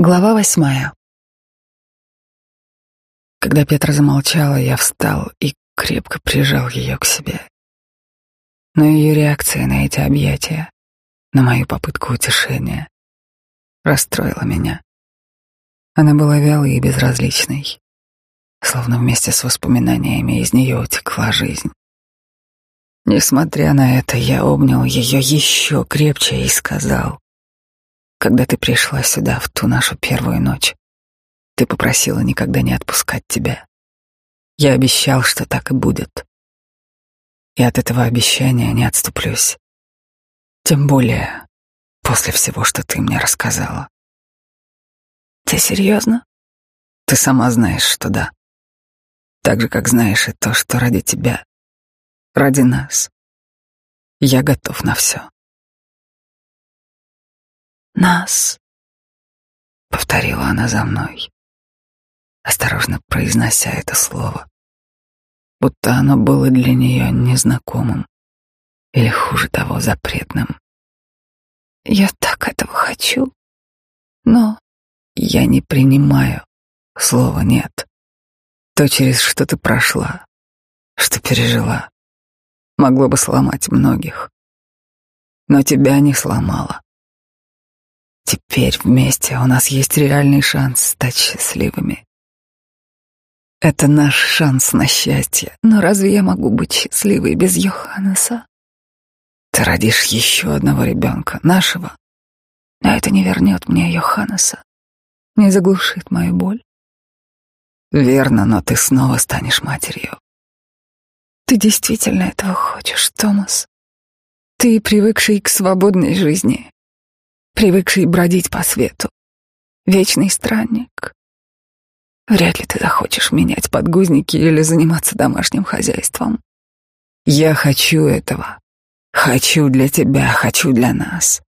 Глава восьмая. Когда Петра замолчала, я встал и крепко прижал ее к себе. Но ее реакция на эти объятия, на мою попытку утешения, расстроила меня. Она была вялой и безразличной, словно вместе с воспоминаниями из нее утекла жизнь. Несмотря на это, я обнял ее еще крепче и сказал, когда ты пришла сюда в ту нашу первую ночь, ты попросила никогда не отпускать тебя. Я обещал, что так и будет. И от этого обещания не отступлюсь. Тем более после всего, что ты мне рассказала. Ты серьезно? Ты сама знаешь, что да. Так же, как знаешь и то, что ради тебя, ради нас, я готов на все нас, — повторила она за мной, осторожно произнося это слово, будто оно было для нее незнакомым или, хуже того, запретным. Я так этого хочу, но я не принимаю слова «нет». То, через что ты прошла, что пережила, могло бы сломать многих. Но тебя не сломало. Теперь вместе у нас есть реальный шанс стать счастливыми. Это наш шанс на счастье. Но разве я могу быть счастливой без Йоханнеса? Ты родишь еще одного ребенка, нашего. Но это не вернет мне Йоханнеса, не заглушит мою боль. Верно, но ты снова станешь матерью. Ты действительно этого хочешь, Томас? Ты, привыкший к свободной жизни, привыкший бродить по свету, вечный странник. Вряд ли ты захочешь менять подгузники или заниматься домашним хозяйством. Я хочу этого. Хочу для тебя, хочу для нас.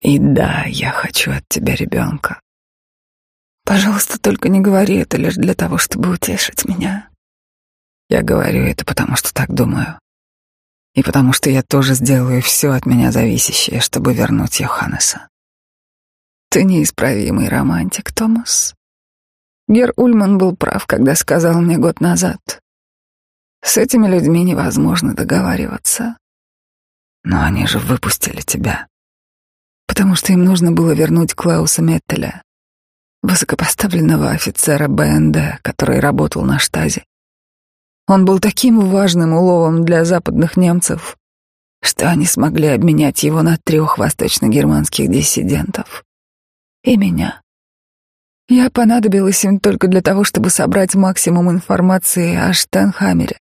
И да, я хочу от тебя ребенка. Пожалуйста, только не говори это лишь для того, чтобы утешить меня. Я говорю это потому, что так думаю и потому что я тоже сделаю все от меня зависящее, чтобы вернуть Йоханнеса. Ты неисправимый романтик, Томас. Гер Ульман был прав, когда сказал мне год назад. С этими людьми невозможно договариваться. Но они же выпустили тебя. Потому что им нужно было вернуть Клауса Меттеля, высокопоставленного офицера БНД, который работал на штазе. Он был таким важным уловом для западных немцев, что они смогли обменять его на трех восточно-германских диссидентов. И меня. Я понадобилась им только для того, чтобы собрать максимум информации о Штенхамере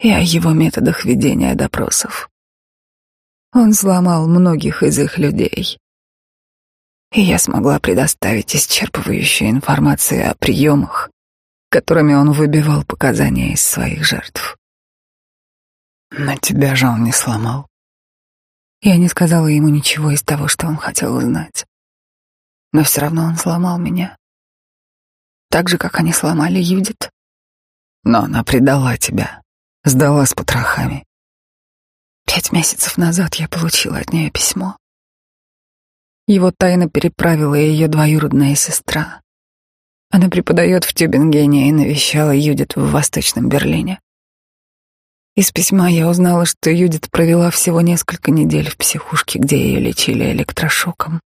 и о его методах ведения допросов. Он взломал многих из их людей. И я смогла предоставить исчерпывающую информацию о приемах, которыми он выбивал показания из своих жертв. На тебя же он не сломал. Я не сказала ему ничего из того, что он хотел узнать. Но все равно он сломал меня. Так же, как они сломали Юдит. Но она предала тебя, сдала с потрохами. Пять месяцев назад я получила от нее письмо. Его тайно переправила ее двоюродная сестра. Она преподает в Тюбингене и навещала Юдит в Восточном Берлине. Из письма я узнала, что Юдит провела всего несколько недель в психушке, где ее лечили электрошоком.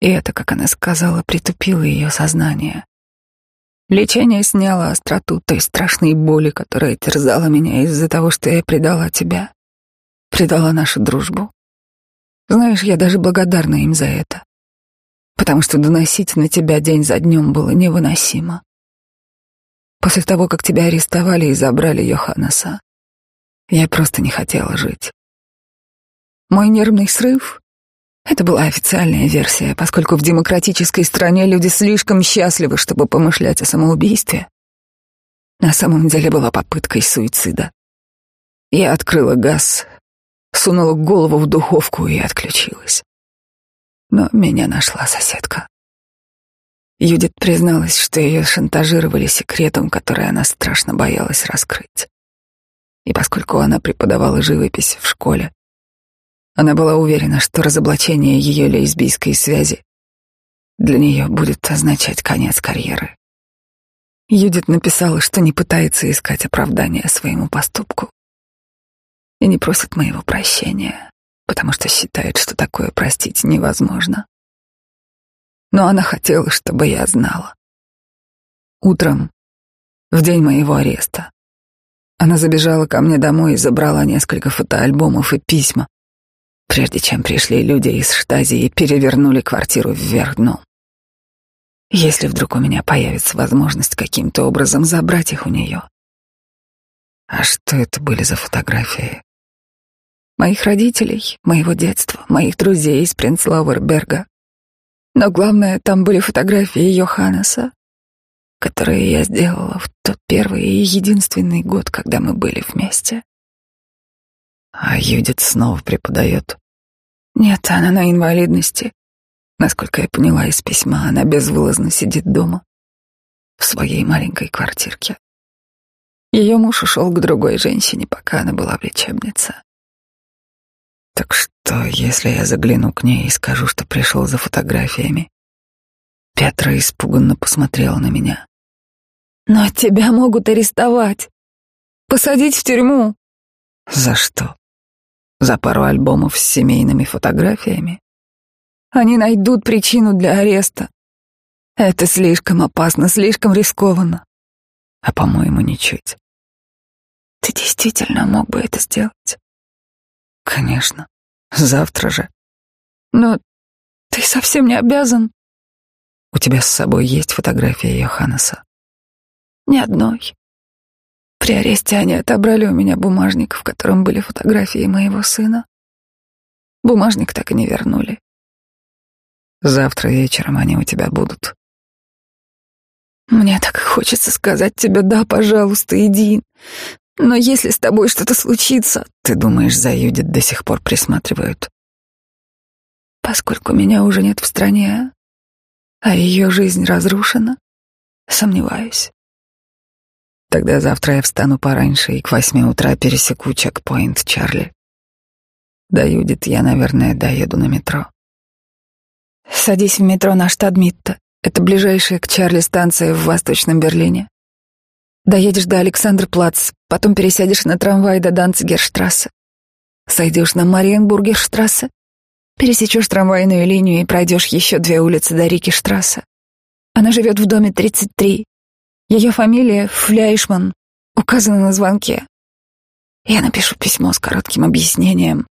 И это, как она сказала, притупило ее сознание. Лечение сняло остроту той страшной боли, которая терзала меня из-за того, что я предала тебя, предала нашу дружбу. Знаешь, я даже благодарна им за это потому что доносить на тебя день за днем было невыносимо. После того, как тебя арестовали и забрали Йоханнеса, я просто не хотела жить. Мой нервный срыв — это была официальная версия, поскольку в демократической стране люди слишком счастливы, чтобы помышлять о самоубийстве. На самом деле была попыткой суицида. Я открыла газ, сунула голову в духовку и отключилась. Но меня нашла соседка. Юдит призналась, что ее шантажировали секретом, который она страшно боялась раскрыть. И поскольку она преподавала живопись в школе, она была уверена, что разоблачение ее лесбийской связи для нее будет означать конец карьеры. Юдит написала, что не пытается искать оправдания своему поступку и не просит моего прощения, потому что считает, что такое простить невозможно. Но она хотела, чтобы я знала. Утром, в день моего ареста, она забежала ко мне домой и забрала несколько фотоальбомов и письма, прежде чем пришли люди из штази и перевернули квартиру вверх дном. Если вдруг у меня появится возможность каким-то образом забрать их у нее. А что это были за фотографии? Моих родителей, моего детства, моих друзей из Принцлауэрберга. Но главное, там были фотографии Йоханнеса, которые я сделала в тот первый и единственный год, когда мы были вместе. А Юдит снова преподает? Нет, она на инвалидности. Насколько я поняла из письма, она безвылазно сидит дома, в своей маленькой квартирке. Ее муж ушел к другой женщине, пока она была в лечебнице. Так что, если я загляну к ней и скажу, что пришел за фотографиями? Петра испуганно посмотрела на меня. Но тебя могут арестовать, посадить в тюрьму. За что? За пару альбомов с семейными фотографиями? Они найдут причину для ареста. Это слишком опасно, слишком рискованно. А, по-моему, ничуть. Ты действительно мог бы это сделать? Конечно. Завтра же. Но ты совсем не обязан. У тебя с собой есть фотография Йоханнеса? Ни одной. При аресте они отобрали у меня бумажник, в котором были фотографии моего сына. Бумажник так и не вернули. Завтра вечером они у тебя будут. Мне так хочется сказать тебе «да, пожалуйста, иди». Но если с тобой что-то случится... Ты думаешь, за Юдит до сих пор присматривают? Поскольку меня уже нет в стране, а ее жизнь разрушена, сомневаюсь. Тогда завтра я встану пораньше и к восьми утра пересеку чекпоинт Чарли. До Юдит я, наверное, доеду на метро. Садись в метро на Штадмитта. Это ближайшая к Чарли станция в Восточном Берлине. Доедешь до Александрплац, потом пересядешь на трамвай до Данцигерштрассе. Сойдешь на Мариенбургерштрассе, пересечешь трамвайную линию и пройдешь еще две улицы до Рикиштрассе. Она живет в доме 33. Ее фамилия Фляйшман указана на звонке. Я напишу письмо с коротким объяснением,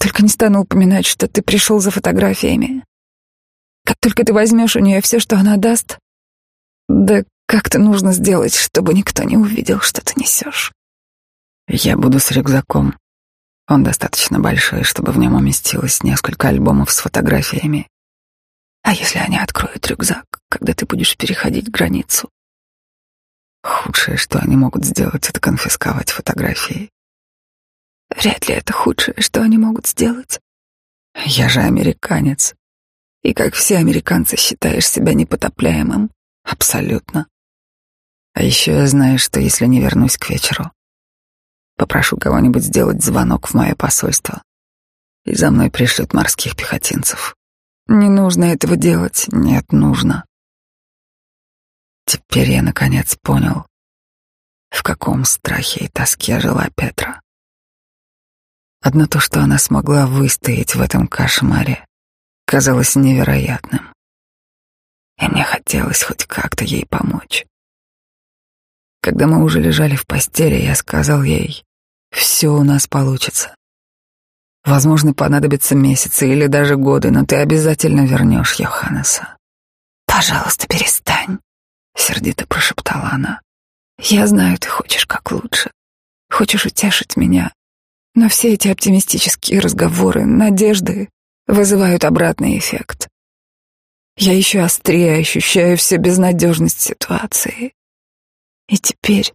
только не стану упоминать, что ты пришел за фотографиями. Как только ты возьмешь у нее все, что она даст, да как-то нужно сделать, чтобы никто не увидел, что ты несешь. Я буду с рюкзаком. Он достаточно большой, чтобы в нем уместилось несколько альбомов с фотографиями. А если они откроют рюкзак, когда ты будешь переходить границу? Худшее, что они могут сделать, это конфисковать фотографии. Вряд ли это худшее, что они могут сделать. Я же американец. И как все американцы считаешь себя непотопляемым? Абсолютно. А еще я знаю, что если не вернусь к вечеру, попрошу кого-нибудь сделать звонок в мое посольство, и за мной пришлют морских пехотинцев. Не нужно этого делать. Нет, нужно. Теперь я наконец понял, в каком страхе и тоске жила Петра. Одно то, что она смогла выстоять в этом кошмаре, казалось невероятным. И мне хотелось хоть как-то ей помочь. Когда мы уже лежали в постели, я сказал ей, все у нас получится. Возможно, понадобятся месяцы или даже годы, но ты обязательно вернешь Йоханнеса. Пожалуйста, перестань, сердито прошептала она. Я знаю, ты хочешь как лучше. Хочешь утешить меня. Но все эти оптимистические разговоры, надежды вызывают обратный эффект. Я еще острее ощущаю всю безнадежность ситуации. И теперь,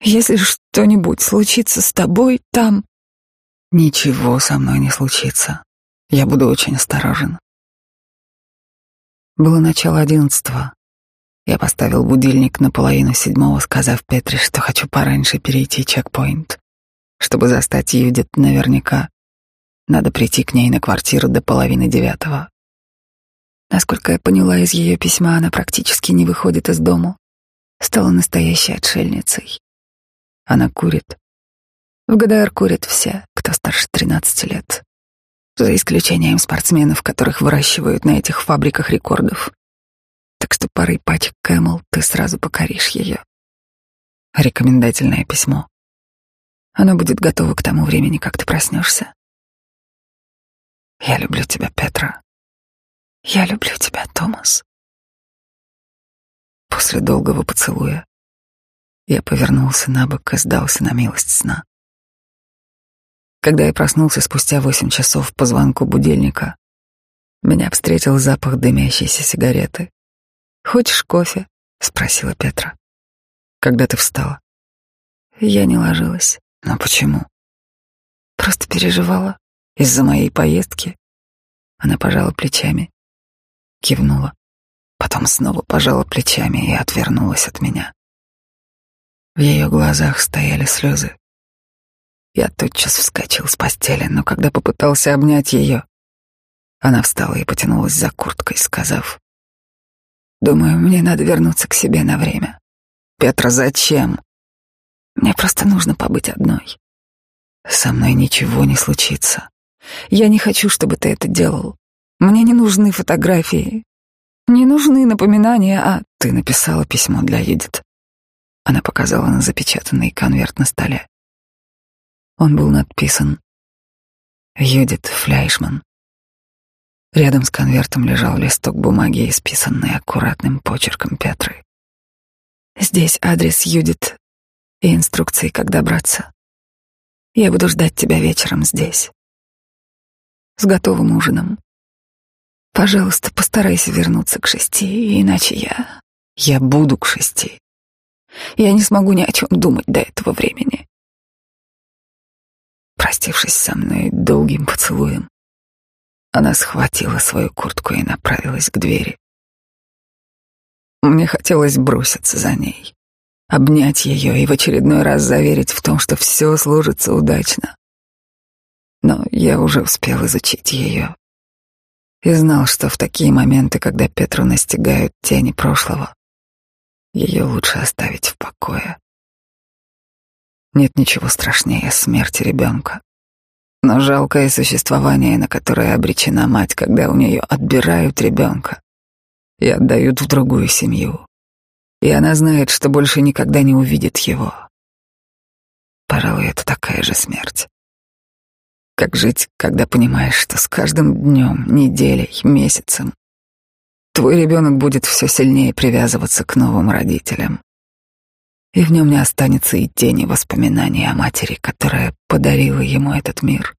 если что-нибудь случится с тобой там... Ничего со мной не случится. Я буду очень осторожен. Было начало одиннадцатого. Я поставил будильник на половину седьмого, сказав Петре, что хочу пораньше перейти чекпоинт, чтобы застать Юдит наверняка надо прийти к ней на квартиру до половины девятого. Насколько я поняла из ее письма, она практически не выходит из дому. Стала настоящей отшельницей. Она курит. В ГДР курят все, кто старше 13 лет. За исключением спортсменов, которых выращивают на этих фабриках рекордов. Так что парой пачек Кэмл ты сразу покоришь ее. Рекомендательное письмо. Оно будет готово к тому времени, как ты проснешься. Я люблю тебя, Петра. Я люблю тебя, Томас. После долгого поцелуя я повернулся на бок и сдался на милость сна. Когда я проснулся спустя восемь часов по звонку будильника, меня встретил запах дымящейся сигареты. «Хочешь кофе?» — спросила Петра. «Когда ты встала?» Я не ложилась. Но почему? Просто переживала. Из-за моей поездки. Она пожала плечами, кивнула, потом снова пожала плечами и отвернулась от меня. В ее глазах стояли слезы. Я тотчас вскочил с постели, но когда попытался обнять ее, она встала и потянулась за курткой, сказав, «Думаю, мне надо вернуться к себе на время». «Петра, зачем?» «Мне просто нужно побыть одной. Со мной ничего не случится. Я не хочу, чтобы ты это делал. Мне не нужны фотографии. Не нужны напоминания, а ты написала письмо для Юдит». Она показала на запечатанный конверт на столе. Он был надписан «Юдит Фляйшман». Рядом с конвертом лежал листок бумаги, исписанный аккуратным почерком Петры. Здесь адрес Юдит и инструкции, как добраться. Я буду ждать тебя вечером здесь. С готовым ужином. Пожалуйста, постарайся вернуться к шести, иначе я... Я буду к шести. Я не смогу ни о чем думать до этого времени. Простившись со мной долгим поцелуем, она схватила свою куртку и направилась к двери. Мне хотелось броситься за ней, обнять ее и в очередной раз заверить в том, что все сложится удачно. Но я уже успел изучить ее и знал, что в такие моменты, когда Петру настигают тени прошлого, ее лучше оставить в покое. Нет ничего страшнее смерти ребенка. Но жалкое существование, на которое обречена мать, когда у нее отбирают ребенка и отдают в другую семью. И она знает, что больше никогда не увидит его. Пожалуй, это такая же смерть. Как жить, когда понимаешь, что с каждым днем, неделей, месяцем твой ребенок будет все сильнее привязываться к новым родителям, и в нем не останется и тени воспоминаний о матери, которая подарила ему этот мир,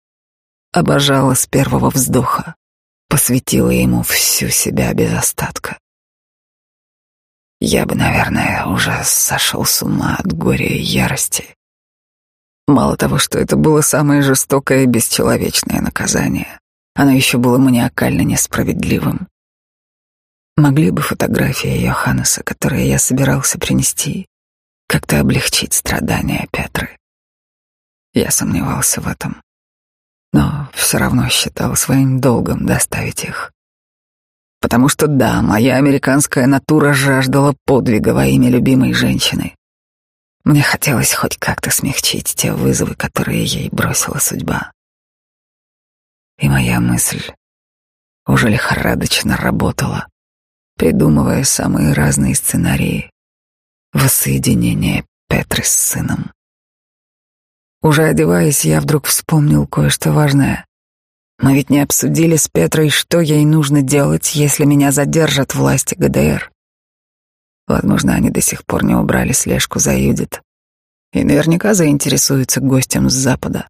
обожала с первого вздоха, посвятила ему всю себя без остатка. Я бы, наверное, уже сошел с ума от горя и ярости. Мало того, что это было самое жестокое и бесчеловечное наказание, оно еще было маниакально несправедливым. Могли бы фотографии Йоханнеса, которые я собирался принести, как-то облегчить страдания Петры. Я сомневался в этом, но все равно считал своим долгом доставить их. Потому что да, моя американская натура жаждала подвига во имя любимой женщины. Мне хотелось хоть как-то смягчить те вызовы, которые ей бросила судьба. И моя мысль уже лихорадочно работала, придумывая самые разные сценарии, воссоединение Петры с сыном. Уже одеваясь, я вдруг вспомнил кое-что важное. Мы ведь не обсудили с Петрой, что ей нужно делать, если меня задержат власти ГДР. Возможно, они до сих пор не убрали слежку за Юдит и наверняка заинтересуются гостем с Запада.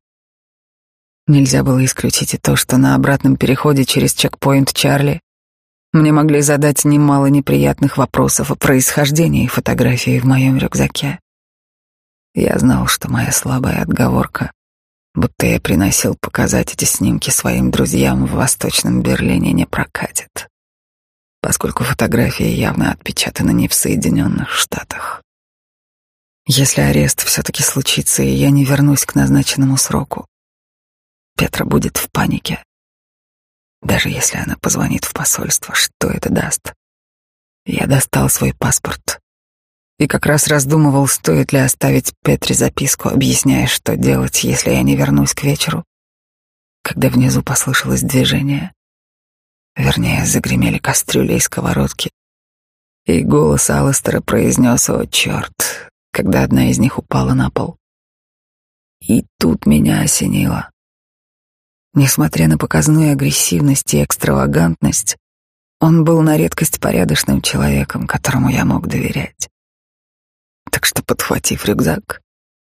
Нельзя было исключить и то, что на обратном переходе через чекпоинт Чарли мне могли задать немало неприятных вопросов о происхождении фотографии в моем рюкзаке. Я знал, что моя слабая отговорка, будто я приносил показать эти снимки своим друзьям в Восточном Берлине, не прокатит, поскольку фотографии явно отпечатаны не в Соединенных Штатах. Если арест все-таки случится, и я не вернусь к назначенному сроку, Петра будет в панике. даже если она позвонит в посольство, что это даст? Я достал свой паспорт и как раз раздумывал, стоит ли оставить Петре записку, объясняя, что делать, если я не вернусь к вечеру, когда внизу послышалось движение. Вернее, загремели кастрюли и сковородки, и голос Алластера произнес «О, черт!», когда одна из них упала на пол. И тут меня осенило. Несмотря на показную агрессивность и экстравагантность, он был на редкость порядочным человеком, которому я мог доверять. Так что, подхватив рюкзак,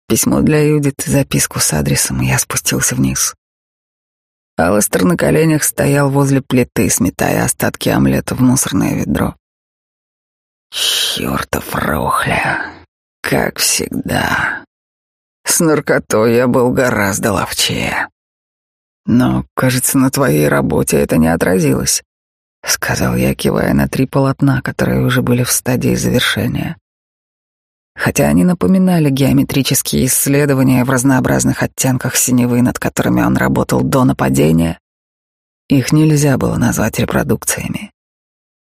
письмо для Юдит и записку с адресом, я спустился вниз. Алластер на коленях стоял возле плиты, сметая остатки омлета в мусорное ведро. Чёртов рохля, как всегда. С наркотой я был гораздо ловчее. Но, кажется, на твоей работе это не отразилось, сказал я, кивая на три полотна, которые уже были в стадии завершения. Хотя они напоминали геометрические исследования в разнообразных оттенках синевы, над которыми он работал до нападения, их нельзя было назвать репродукциями.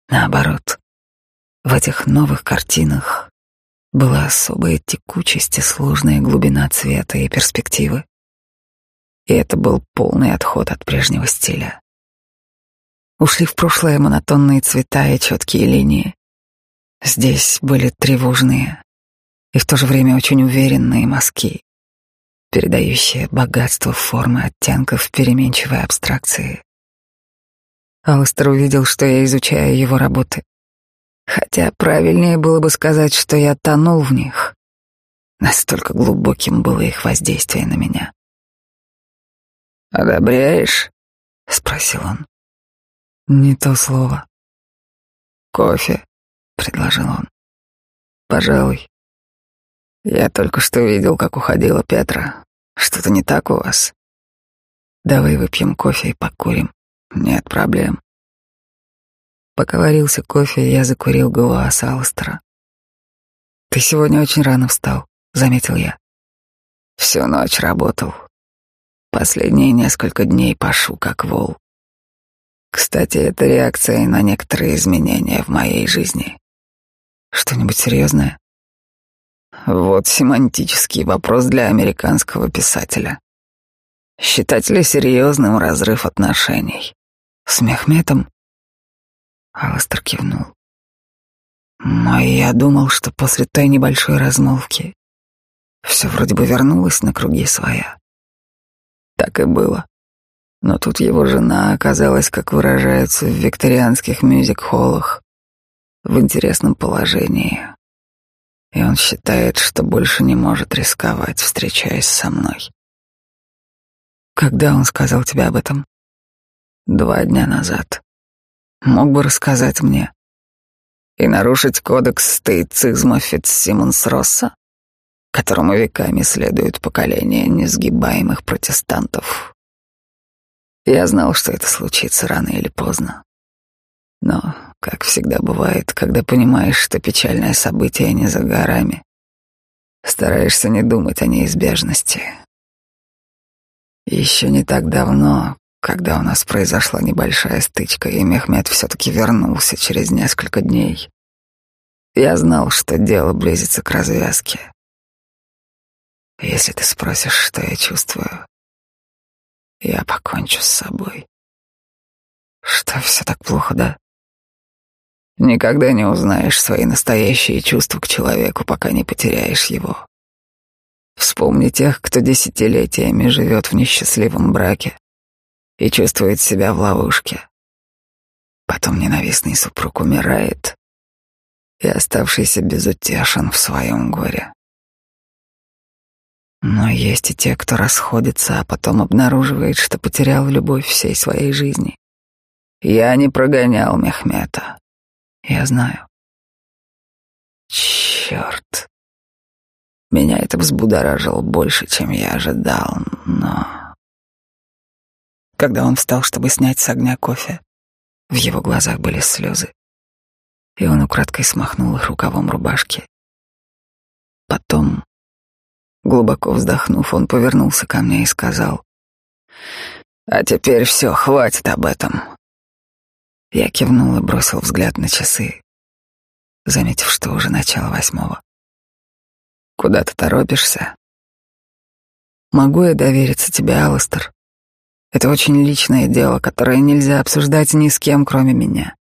Наоборот, в этих новых картинах была особая текучесть и сложная глубина цвета и перспективы. И это был полный отход от прежнего стиля. Ушли в прошлое монотонные цвета и четкие линии. Здесь были тревожные и в то же время очень уверенные мазки, передающие богатство формы оттенков переменчивой абстракции. Алластер увидел, что я изучаю его работы, Хотя правильнее было бы сказать, что я тонул в них. Настолько глубоким было их воздействие на меня. «Одобряешь?» — спросил он. «Не то слово». «Кофе», — предложил он. «Пожалуй. Я только что видел, как уходила Петра. Что-то не так у вас. Давай выпьем кофе и покурим. Нет проблем». Пока варился кофе, я закурил ГУАС Алстера. «Ты сегодня очень рано встал», — заметил я. «Всю ночь работал. Последние несколько дней пашу, как вол. Кстати, это реакция на некоторые изменения в моей жизни. Что-нибудь серьезное? Вот семантический вопрос для американского писателя. Считать ли серьезным разрыв отношений? С Мехметом? Аластер кивнул. Но я думал, что после той небольшой размолвки все вроде бы вернулось на круги своя. Так и было. Но тут его жена оказалась, как выражаются в викторианских мюзик-холлах, в интересном положении. И он считает, что больше не может рисковать, встречаясь со мной. Когда он сказал тебе об этом? Два дня назад мог бы рассказать мне. И нарушить кодекс стоицизма Фитцсимонс Росса, которому веками следует поколение несгибаемых протестантов. Я знал, что это случится рано или поздно. Но, как всегда бывает, когда понимаешь, что печальное событие не за горами, стараешься не думать о неизбежности. Еще не так давно, когда у нас произошла небольшая стычка, и Мехмед все-таки вернулся через несколько дней, я знал, что дело близится к развязке. Если ты спросишь, что я чувствую, я покончу с собой. Что, все так плохо, да? Никогда не узнаешь свои настоящие чувства к человеку, пока не потеряешь его. Вспомни тех, кто десятилетиями живет в несчастливом браке, и чувствует себя в ловушке. Потом ненавистный супруг умирает, и оставшийся безутешен в своем горе. Но есть и те, кто расходится, а потом обнаруживает, что потерял любовь всей своей жизни. Я не прогонял Мехмета. Я знаю. Черт. Меня это взбудоражило больше, чем я ожидал, но... Когда он встал, чтобы снять с огня кофе, в его глазах были слезы, и он украдкой смахнул их рукавом рубашки. Потом, глубоко вздохнув, он повернулся ко мне и сказал, «А теперь все, хватит об этом. Я кивнул и бросил взгляд на часы, заметив, что уже начало восьмого. «Куда ты торопишься?» «Могу я довериться тебе, Алластер? Это очень личное дело, которое нельзя обсуждать ни с кем, кроме меня».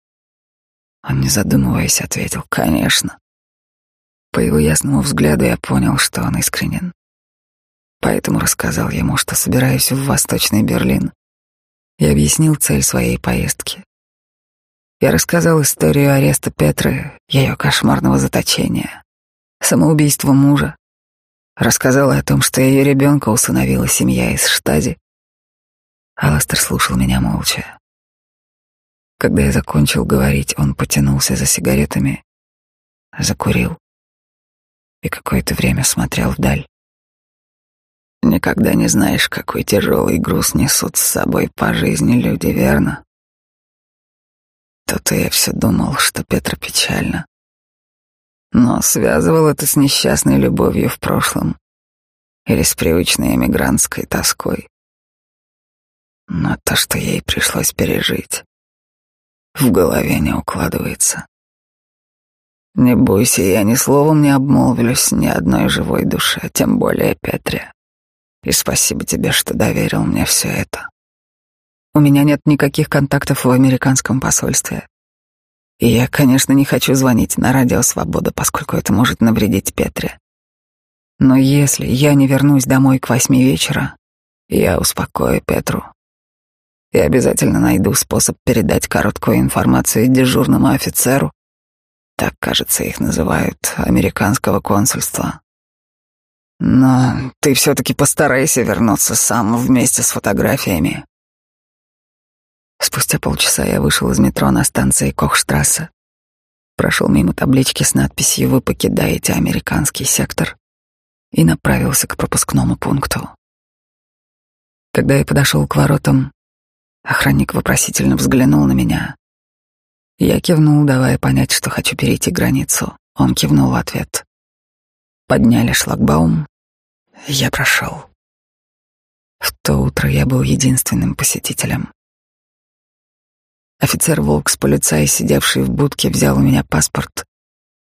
Он, не задумываясь, ответил «Конечно». По его ясному взгляду я понял, что он искренен. Поэтому рассказал ему, что собираюсь в Восточный Берлин, и объяснил цель своей поездки. Я рассказал историю ареста Петры, ее кошмарного заточения, самоубийства мужа. Рассказал о том, что ее ребенка усыновила семья из Штази. Аластер слушал меня молча. Когда я закончил говорить, он потянулся за сигаретами, закурил и какое-то время смотрел вдаль. Никогда не знаешь, какой тяжелый груз несут с собой по жизни люди, верно? То-то я все думал, что Петра печально. Но связывал это с несчастной любовью в прошлом или с привычной эмигрантской тоской. Но то, что ей пришлось пережить, в голове не укладывается. Не бойся, я ни словом не обмолвлюсь ни одной живой душе, тем более Петре. И спасибо тебе, что доверил мне все это. У меня нет никаких контактов в американском посольстве. И я, конечно, не хочу звонить на радио «Свобода», поскольку это может навредить Петре. Но если я не вернусь домой к восьми вечера, я успокою Петру. И обязательно найду способ передать короткую информацию дежурному офицеру, так, кажется, их называют, американского консульства. Но ты все-таки постарайся вернуться сам вместе с фотографиями. Спустя полчаса я вышел из метро на станции Кохштрассе, прошел мимо таблички с надписью «Вы покидаете американский сектор» и направился к пропускному пункту. Когда я подошел к воротам, охранник вопросительно взглянул на меня. Я кивнул, давая понять, что хочу перейти границу. Он кивнул в ответ. Подняли шлагбаум. Я прошел. В то утро я был единственным посетителем. Офицер Волкс, полицай, сидевший в будке, взял у меня паспорт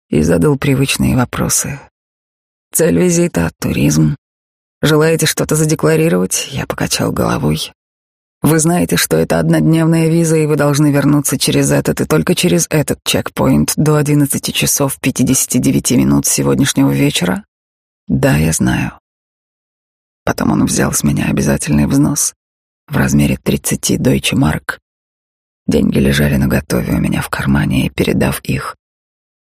и задал привычные вопросы. Цель визита — туризм. Желаете что-то задекларировать? Я покачал головой. Вы знаете, что это однодневная виза, и вы должны вернуться через этот и только через этот чекпоинт до 11 часов 59 минут сегодняшнего вечера? Да, я знаю. Потом он взял с меня обязательный взнос в размере 30 дойче марк. Деньги лежали наготове у меня в кармане, и передав их,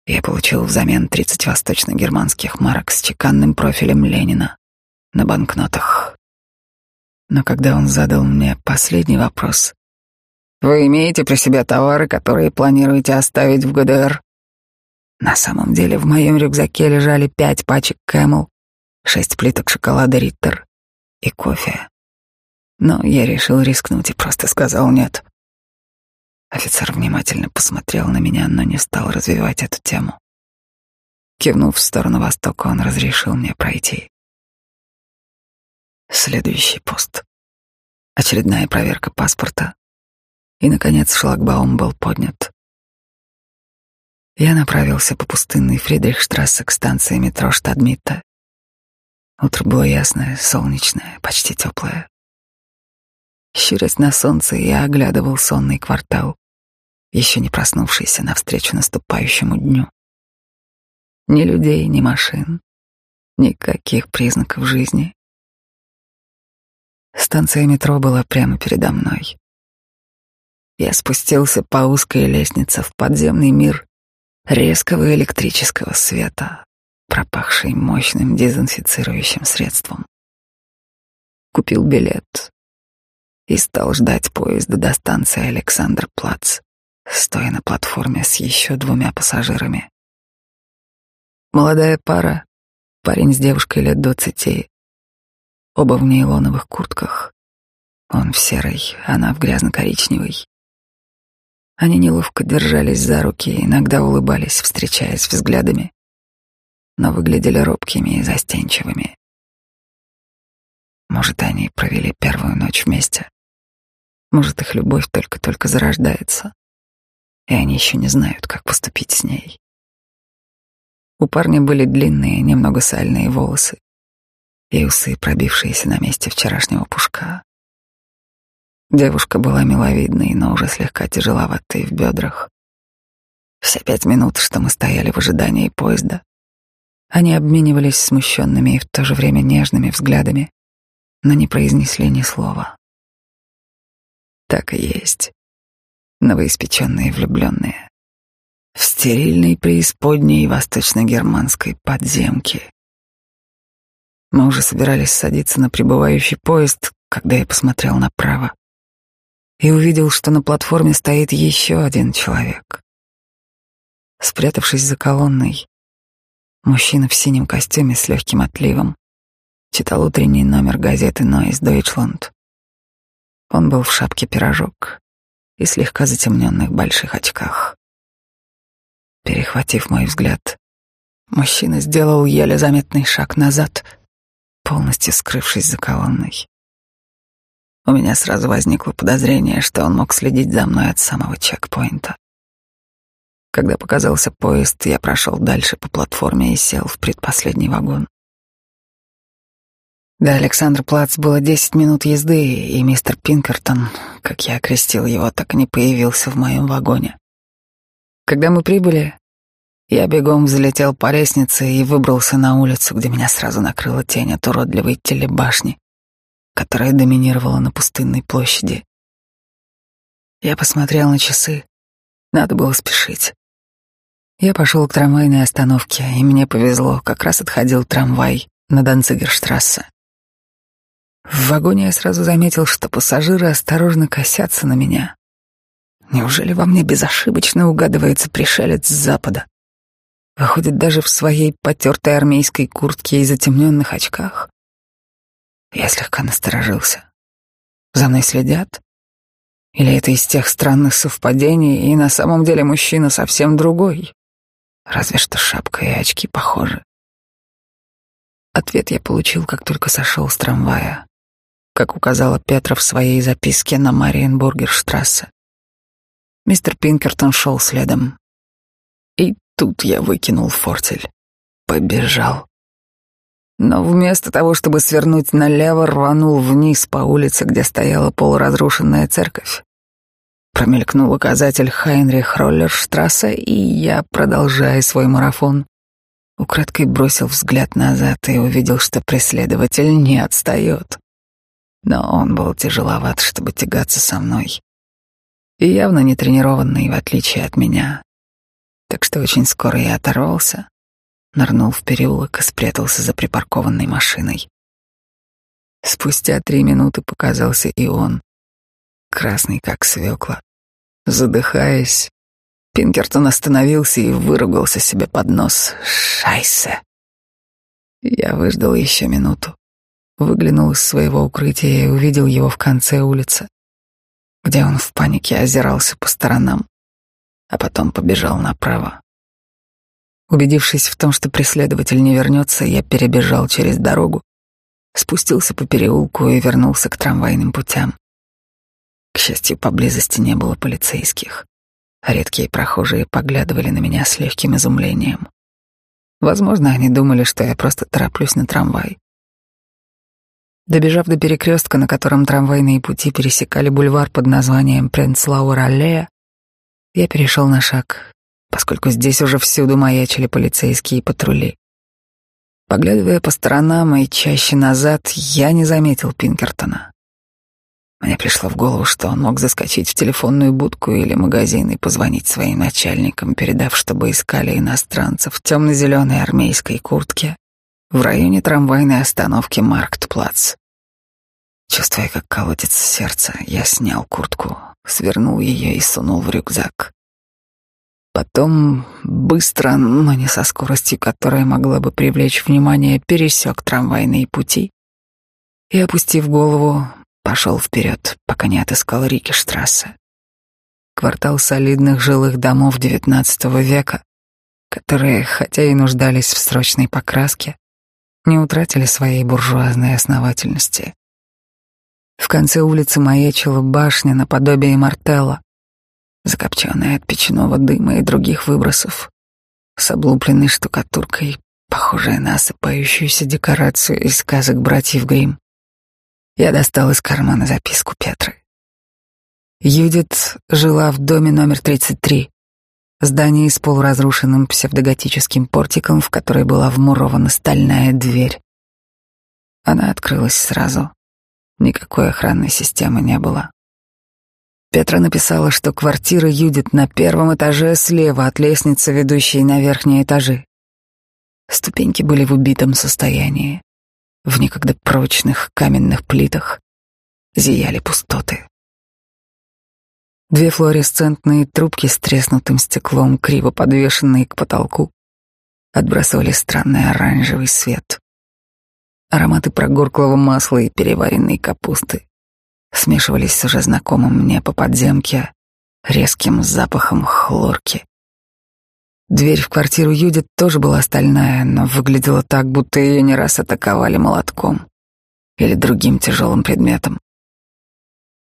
я получил взамен 30 восточно-германских марок с чеканным профилем Ленина на банкнотах. Но когда он задал мне последний вопрос, «Вы имеете при себе товары, которые планируете оставить в ГДР?» На самом деле в моем рюкзаке лежали пять пачек Кэмл, шесть плиток шоколада Риттер и кофе. Но я решил рискнуть и просто сказал «нет». Офицер внимательно посмотрел на меня, но не стал развивать эту тему. Кивнув в сторону востока, он разрешил мне пройти. Следующий пост. Очередная проверка паспорта. И, наконец, шлагбаум был поднят. Я направился по пустынной Фридрихштрассе к станции метро Штадмитта. Утро было ясное, солнечное, почти теплое. Щурясь на солнце, я оглядывал сонный квартал, еще не проснувшийся навстречу наступающему дню. Ни людей, ни машин, никаких признаков жизни. Станция метро была прямо передо мной. Я спустился по узкой лестнице в подземный мир резкого электрического света, пропахший мощным дезинфицирующим средством. Купил билет и стал ждать поезда до станции Александр-Плац, стоя на платформе с еще двумя пассажирами. Молодая пара, парень с девушкой лет двадцати, Оба в нейлоновых куртках. Он в серой, она в грязно-коричневой. Они неловко держались за руки, иногда улыбались, встречаясь взглядами, но выглядели робкими и застенчивыми. Может, они провели первую ночь вместе. Может, их любовь только-только зарождается. и они еще не знают, как поступить с ней. У парня были длинные, немного сальные волосы и усы, пробившиеся на месте вчерашнего пушка. Девушка была миловидной, но уже слегка тяжеловатой в бедрах. Все пять минут, что мы стояли в ожидании поезда, они обменивались смущенными и в то же время нежными взглядами, но не произнесли ни слова. Так и есть. Новоиспеченные влюбленные. В стерильной преисподней восточно-германской подземке. Мы уже собирались садиться на прибывающий поезд, когда я посмотрел направо и увидел, что на платформе стоит еще один человек. Спрятавшись за колонной, мужчина в синем костюме с легким отливом читал утренний номер газеты «Нойс Deutschland». Он был в шапке пирожок и слегка затемненных больших очках. Перехватив мой взгляд, мужчина сделал еле заметный шаг назад, полностью скрывшись за колонной. У меня сразу возникло подозрение, что он мог следить за мной от самого чекпоинта. Когда показался поезд, я прошел дальше по платформе и сел в предпоследний вагон. До Александр Плац было десять минут езды, и мистер Пинкертон, как я окрестил его, так и не появился в моем вагоне. Когда мы прибыли, я бегом взлетел по лестнице и выбрался на улицу, где меня сразу накрыла тень от уродливой телебашни, которая доминировала на пустынной площади. Я посмотрел на часы. Надо было спешить. Я пошел к трамвайной остановке, и мне повезло, как раз отходил трамвай на Данцигерштрассе. В вагоне я сразу заметил, что пассажиры осторожно косятся на меня. Неужели во мне безошибочно угадывается пришелец с запада? Выходит, даже в своей потертой армейской куртке и затемненных очках. Я слегка насторожился. За мной следят? Или это из тех странных совпадений, и на самом деле мужчина совсем другой? Разве что шапка и очки похожи. Ответ я получил, как только сошел с трамвая, как указала Петра в своей записке на Мариенбургерштрассе. Мистер Пинкертон шел следом. И тут я выкинул фортель. Побежал. Но вместо того, чтобы свернуть налево, рванул вниз по улице, где стояла полуразрушенная церковь. Промелькнул указатель Хайнрих Роллерштрассе, и я, продолжая свой марафон, украдкой бросил взгляд назад и увидел, что преследователь не отстает. Но он был тяжеловат, чтобы тягаться со мной. И явно не тренированный, в отличие от меня. Так что очень скоро я оторвался, нырнул в переулок и спрятался за припаркованной машиной. Спустя три минуты показался и он, красный как свекла. Задыхаясь, Пинкертон остановился и выругался себе под нос. «Шайсе!» Я выждал еще минуту, выглянул из своего укрытия и увидел его в конце улицы, где он в панике озирался по сторонам, а потом побежал направо. Убедившись в том, что преследователь не вернется, я перебежал через дорогу, спустился по переулку и вернулся к трамвайным путям. К счастью, поблизости не было полицейских. Редкие прохожие поглядывали на меня с легким изумлением. Возможно, они думали, что я просто тороплюсь на трамвай. Добежав до перекрестка, на котором трамвайные пути пересекали бульвар под названием Пренцлауэр-аллея, я перешел на шаг, поскольку здесь уже всюду маячили полицейские патрули. Поглядывая по сторонам и чаще назад, я не заметил Пинкертона. Мне пришло в голову, что он мог заскочить в телефонную будку или магазин и позвонить своим начальникам, передав, чтобы искали иностранцев в темно-зеленой армейской куртке в районе трамвайной остановки Марктплац. Чувствуя, как колотится сердце, я снял куртку, свернул ее и сунул в рюкзак. Потом быстро, но не со скоростью, которая могла бы привлечь внимание, пересек трамвайные пути и, опустив голову, пошел вперед, пока не отыскал Рикиштрассе. Квартал солидных жилых домов XIX века, которые, хотя и нуждались в срочной покраске, не утратили своей буржуазной основательности. В конце улицы маячила башня наподобие мартелла, закопченная от печного дыма и других выбросов, с облупленной штукатуркой, похожая на осыпающуюся декорацию из сказок братьев Гримм. Я достал из кармана записку Петры. Юдит жила в доме номер 33, здании с полуразрушенным псевдоготическим портиком, в который была вмурована стальная дверь. Она открылась сразу. Никакой охранной системы не было. Петра написала, что квартира Юдит на первом этаже слева от лестницы, ведущей на верхние этажи. Ступеньки были в убитом состоянии. В некогда прочных каменных плитах зияли пустоты. Две флуоресцентные трубки с треснутым стеклом, криво подвешенные к потолку, отбрасывали странный оранжевый свет. Ароматы прогорклого масла и переваренной капусты смешивались с уже знакомым мне по подземке резким запахом хлорки. Дверь в квартиру Юдит тоже была стальная, но выглядела так, будто ее не раз атаковали молотком или другим тяжелым предметом.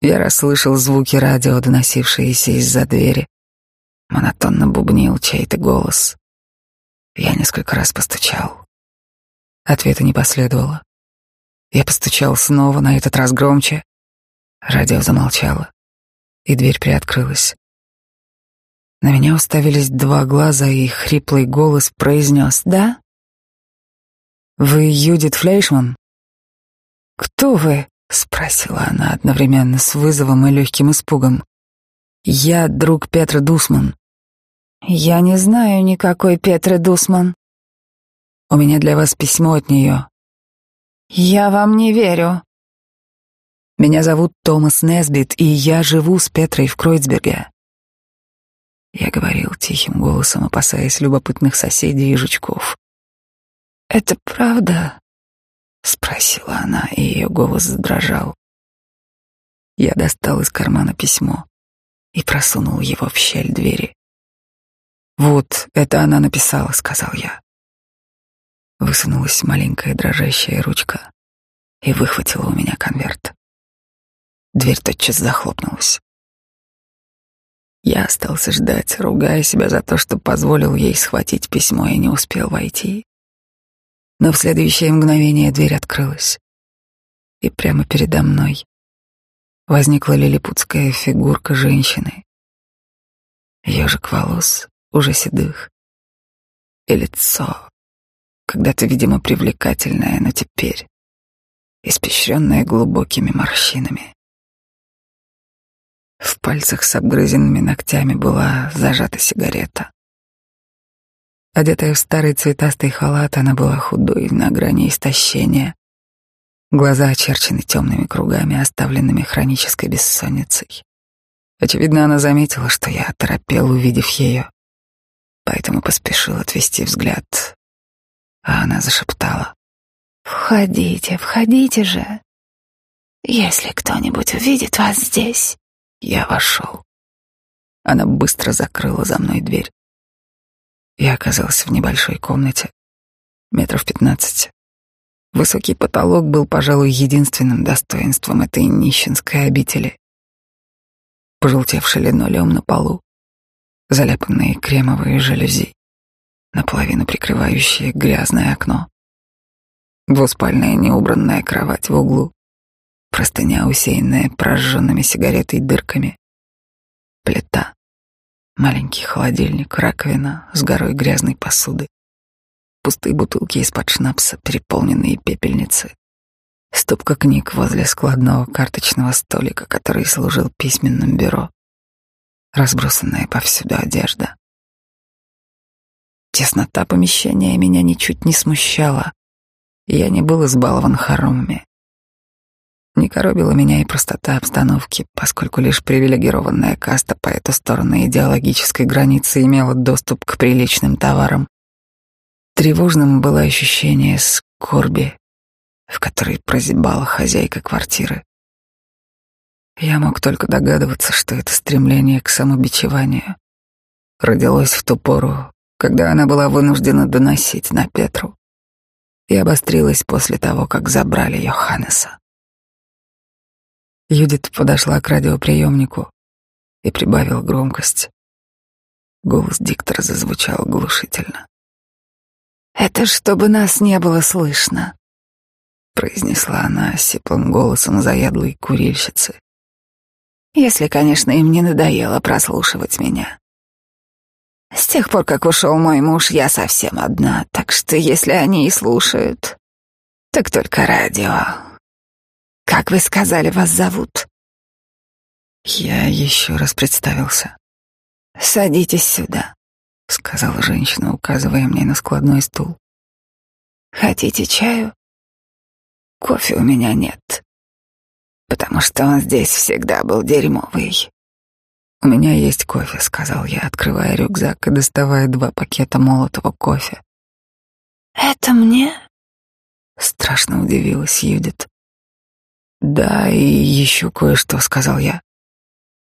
Я расслышал звуки радио, доносившиеся из-за двери. Монотонно бубнил чей-то голос. Я несколько раз постучал. Ответа не последовало. Я постучал снова, на этот раз громче. Радио замолчало, и дверь приоткрылась. На меня уставились два глаза, и хриплый голос произнес «Да?» «Вы Юдит Флейшман?» «Кто вы?» — спросила она одновременно с вызовом и легким испугом. «Я друг Петра Дусман». «Я не знаю никакой Петры Дусман». «У меня для вас письмо от нее». «Я вам не верю». «Меня зовут Томас Несбит, и я живу с Петрой в Кройцберге». Я говорил тихим голосом, опасаясь любопытных соседей и жучков. «Это правда?» — спросила она, и ее голос задрожал. Я достал из кармана письмо и просунул его в щель двери. «Вот, это она написала», — сказал я. Высунулась маленькая дрожащая ручка и выхватила у меня конверт. Дверь тотчас захлопнулась. Я остался ждать, ругая себя за то, что позволил ей схватить письмо и не успел войти. Но в следующее мгновение дверь открылась, и прямо передо мной возникла лилипутская фигурка женщины. Ежик волос, уже седых, и лицо, когда-то, видимо, привлекательное, но теперь испещренное глубокими морщинами. В пальцах с обгрызенными ногтями была зажата сигарета. Одетая в старый цветастый халат, она была худой, на грани истощения. Глаза очерчены темными кругами, оставленными хронической бессонницей. Очевидно, она заметила, что я оторопел, увидев ее, поэтому поспешил отвести взгляд. А она зашептала. «Входите, входите же. Если кто-нибудь увидит вас здесь...» Я вошел. Она быстро закрыла за мной дверь. Я оказался в небольшой комнате, метров пятнадцать. Высокий потолок был, пожалуй, единственным достоинством этой нищенской обители. Пожелтевший линолеум на полу, заляпанные кремовые жалюзи, наполовину прикрывающие грязное окно, двуспальная неубранная кровать в углу, простыня, усеянная прожженными сигаретой дырками, плита, Маленький холодильник, раковина с горой грязной посуды, пустые бутылки из-под шнапса, переполненные пепельницы, стопка книг возле складного карточного столика, который служил письменным бюро, разбросанная повсюду одежда. Теснота помещения меня ничуть не смущала, я не был избалован хоромами. Не коробила меня и простота обстановки, поскольку лишь привилегированная каста по эту сторону идеологической границы имела доступ к приличным товарам. Тревожным было ощущение скорби, в которой прозябала хозяйка квартиры. Я мог только догадываться, что это стремление к самобичеванию родилось в ту пору, когда она была вынуждена доносить на Петру и обострилась после того, как забрали Йоханнеса. Юдит подошла к радиоприемнику, и прибавил громкость. Голос диктора зазвучал глушительно. «Это чтобы нас не было слышно», — произнесла она сиплым голосом заядлой курильщицы. «Если, конечно, им не надоело прослушивать меня. С тех пор, как ушел мой муж, я совсем одна, так что если они и слушают, так только радио. Как вы сказали, вас зовут?» Я еще раз представился. «Садитесь сюда», — сказала женщина, указывая мне на складной стул. «Хотите чаю?» «Кофе у меня нет, потому что он здесь всегда был дерьмовый». «У меня есть кофе», — сказал я, открывая рюкзак и доставая два пакета молотого кофе. «Это мне?» — страшно удивилась Юдит. «Да, и еще кое-что», — сказал я.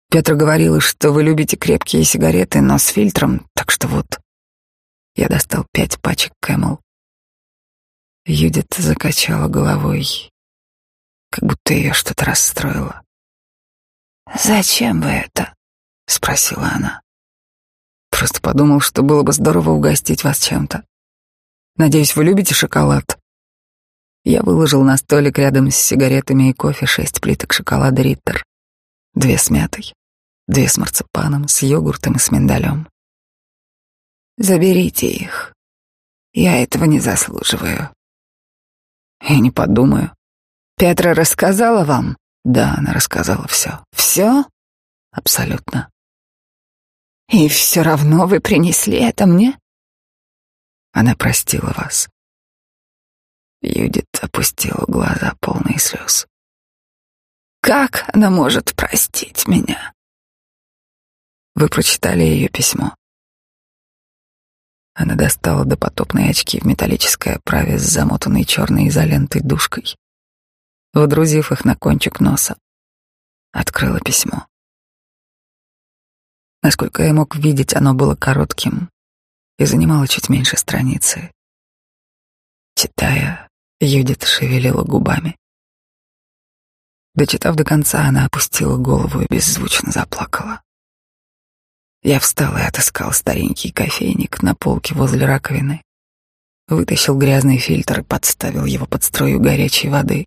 Петра говорила, что вы любите крепкие сигареты, но с фильтром, так что вот. Я достал пять пачек Camel. Юдит закачала головой, как будто ее что-то расстроило. «Зачем вы это?» — спросила она. «Просто подумал, что было бы здорово угостить вас чем-то. Надеюсь, вы любите шоколад?» Я выложил на столик рядом с сигаретами и кофе шесть плиток шоколада Риттер. Две с мятой, Две с марципаном, с йогуртом и с миндалем. Заберите их. Я этого не заслуживаю. Я не подумаю. Петра рассказала вам? Да, она рассказала все. Все? Абсолютно. И все равно вы принесли это мне? Она простила вас. Юдит опустила глаза, полные слез. Как она может простить меня? Вы прочитали ее письмо. Она достала допотопные очки в металлической оправе с замотанной черной изолентой душкой, водрузив их на кончик носа. Открыла письмо. Насколько я мог видеть, оно было коротким и занимало чуть меньше страницы. Читая, Юдит шевелила губами. Дочитав до конца, она опустила голову и беззвучно заплакала. Я встал и отыскал старенький кофейник на полке возле раковины. Вытащил грязный фильтр и подставил его под струю горячей воды.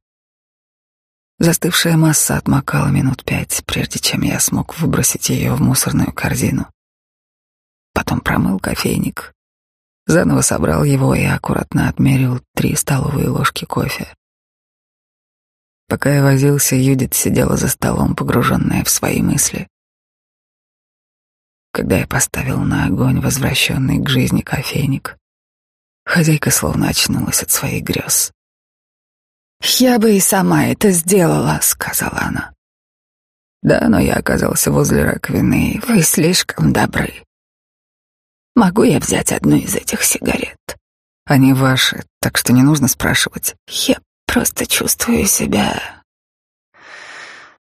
Застывшая масса отмокала минут пять, прежде чем я смог выбросить ее в мусорную корзину. Потом промыл кофейник, заново собрал его и аккуратно отмерил три столовые ложки кофе. Пока я возился, Юдит сидела за столом, погруженная в свои мысли. Когда я поставил на огонь возвращенный к жизни кофейник, хозяйка словно очнулась от своих грез. «Я бы и сама это сделала», — сказала она. «Да, но я оказался возле раковины, и вы слишком добры. Могу я взять одну из этих сигарет?» «Они ваши, так что не нужно спрашивать». «Я просто чувствую себя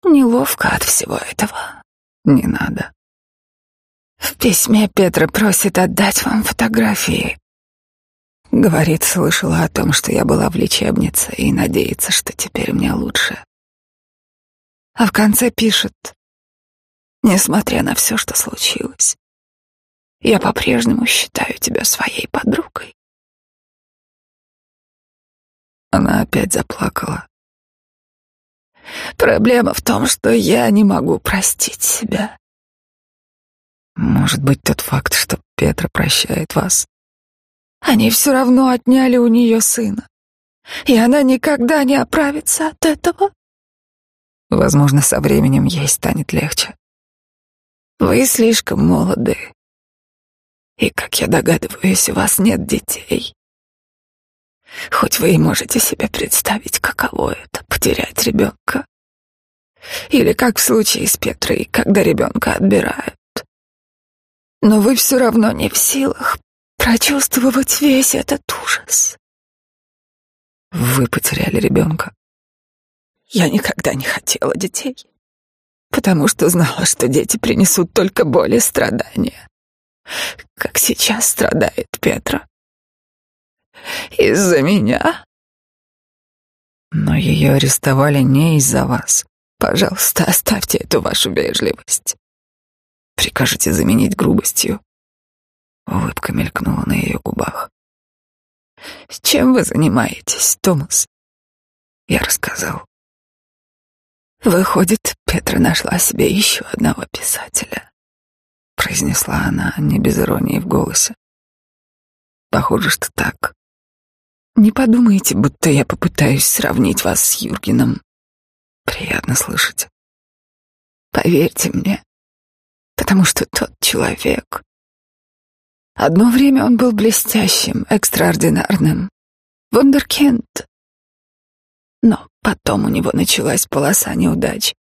неловко от всего этого». «Не надо. В письме Петра просит отдать вам фотографии. Говорит, слышала о том, что я была в лечебнице и надеется, что теперь мне лучше. А в конце пишет, несмотря на все, что случилось, я по-прежнему считаю тебя своей подругой. Она опять заплакала. Проблема в том, что я не могу простить себя. Может быть, тот факт, что Петра прощает вас. Они все равно отняли у нее сына. И она никогда не оправится от этого. Возможно, со временем ей станет легче. Вы слишком молоды. И, как я догадываюсь, у вас нет детей. Хоть вы и можете себе представить, каково это — потерять ребенка. Или как в случае с Петрой, когда ребенка отбирают. Но вы все равно не в силах прочувствовать весь этот ужас. Вы потеряли ребенка. Я никогда не хотела детей, потому что знала, что дети принесут только боль и страдания, как сейчас страдает Петра. Из-за меня. Но ее арестовали не из-за вас. Пожалуйста, оставьте эту вашу вежливость. Прикажете заменить грубостью?» Улыбка мелькнула на ее губах. «С чем вы занимаетесь, Томас?» Я рассказал. «Выходит, Петра нашла себе еще одного писателя», — произнесла она, не без иронии в голосе. «Похоже, что так. Не подумайте, будто я попытаюсь сравнить вас с Юргеном. Приятно слышать. Поверьте мне, потому что тот человек... Одно время он был блестящим, экстраординарным, вундеркинд. Но потом у него началась полоса неудач,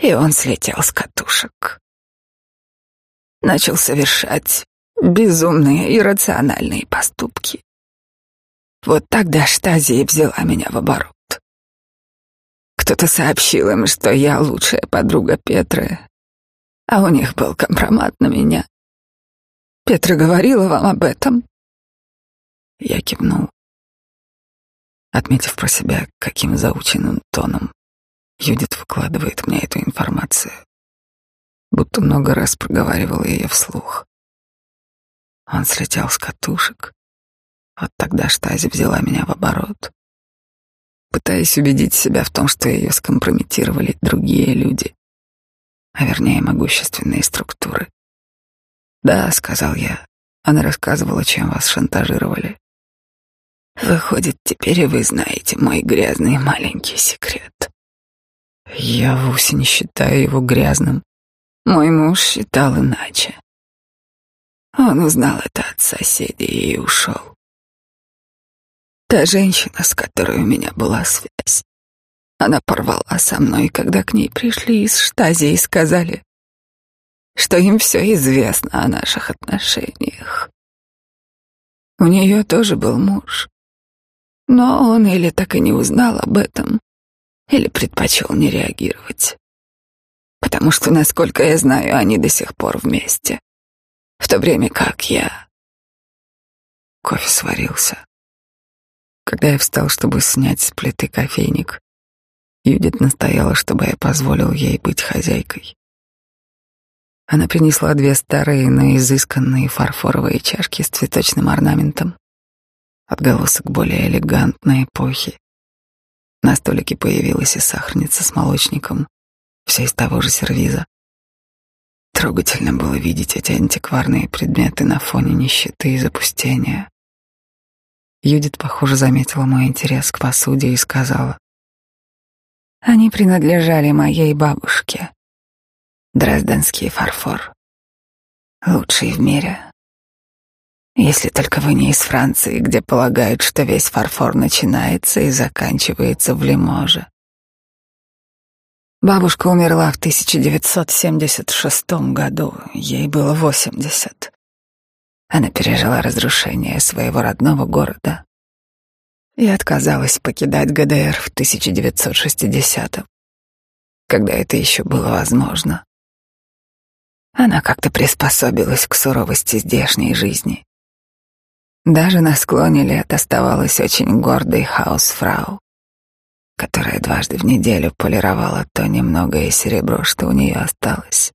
и он слетел с катушек. Начал совершать безумные, иррациональные поступки. Вот тогда Штазия взяла меня в оборот. Кто-то сообщил им, что я лучшая подруга Петры, а у них был компромат на меня. Петра говорила вам об этом? Я кивнул, отметив про себя, каким заученным тоном Юдит выкладывает мне эту информацию, будто много раз проговаривал ее вслух. Он слетел с катушек. Вот тогда Штази взяла меня в оборот, пытаясь убедить себя в том, что ее скомпрометировали другие люди, а вернее могущественные структуры. «Да», — сказал я, — она рассказывала, чем вас шантажировали. «Выходит, теперь и вы знаете мой грязный маленький секрет». «Я вовсе не считаю его грязным». Мой муж считал иначе. Он узнал это от соседей и ушел. Та женщина, с которой у меня была связь, она порвала со мной, когда к ней пришли из штази и сказали, что им все известно о наших отношениях. У нее тоже был муж, но он или так и не узнал об этом, или предпочел не реагировать. Потому что, насколько я знаю, они до сих пор вместе, в то время как я... Кофе сварился. Когда я встал, чтобы снять с плиты кофейник, Юдит настояла, чтобы я позволил ей быть хозяйкой. Она принесла две старые, но изысканные фарфоровые чашки с цветочным орнаментом, отголосок более элегантной эпохи. На столике появилась и сахарница с молочником, все из того же сервиза. Трогательно было видеть эти антикварные предметы на фоне нищеты и запустения. Юдит, похоже, заметила мой интерес к посуде и сказала. Они принадлежали моей бабушке. Дрезденский фарфор. Лучший в мире. Если только вы не из Франции, где полагают, что весь фарфор начинается и заканчивается в Лиможе. Бабушка умерла в 1976 году, ей было 80. Она пережила разрушение своего родного города и отказалась покидать ГДР в 1960-м, когда это еще было возможно. Она как-то приспособилась к суровости здешней жизни. Даже на склоне лет оставалась очень гордой хаусфрау, которая дважды в неделю полировала то немногое серебро, что у нее осталось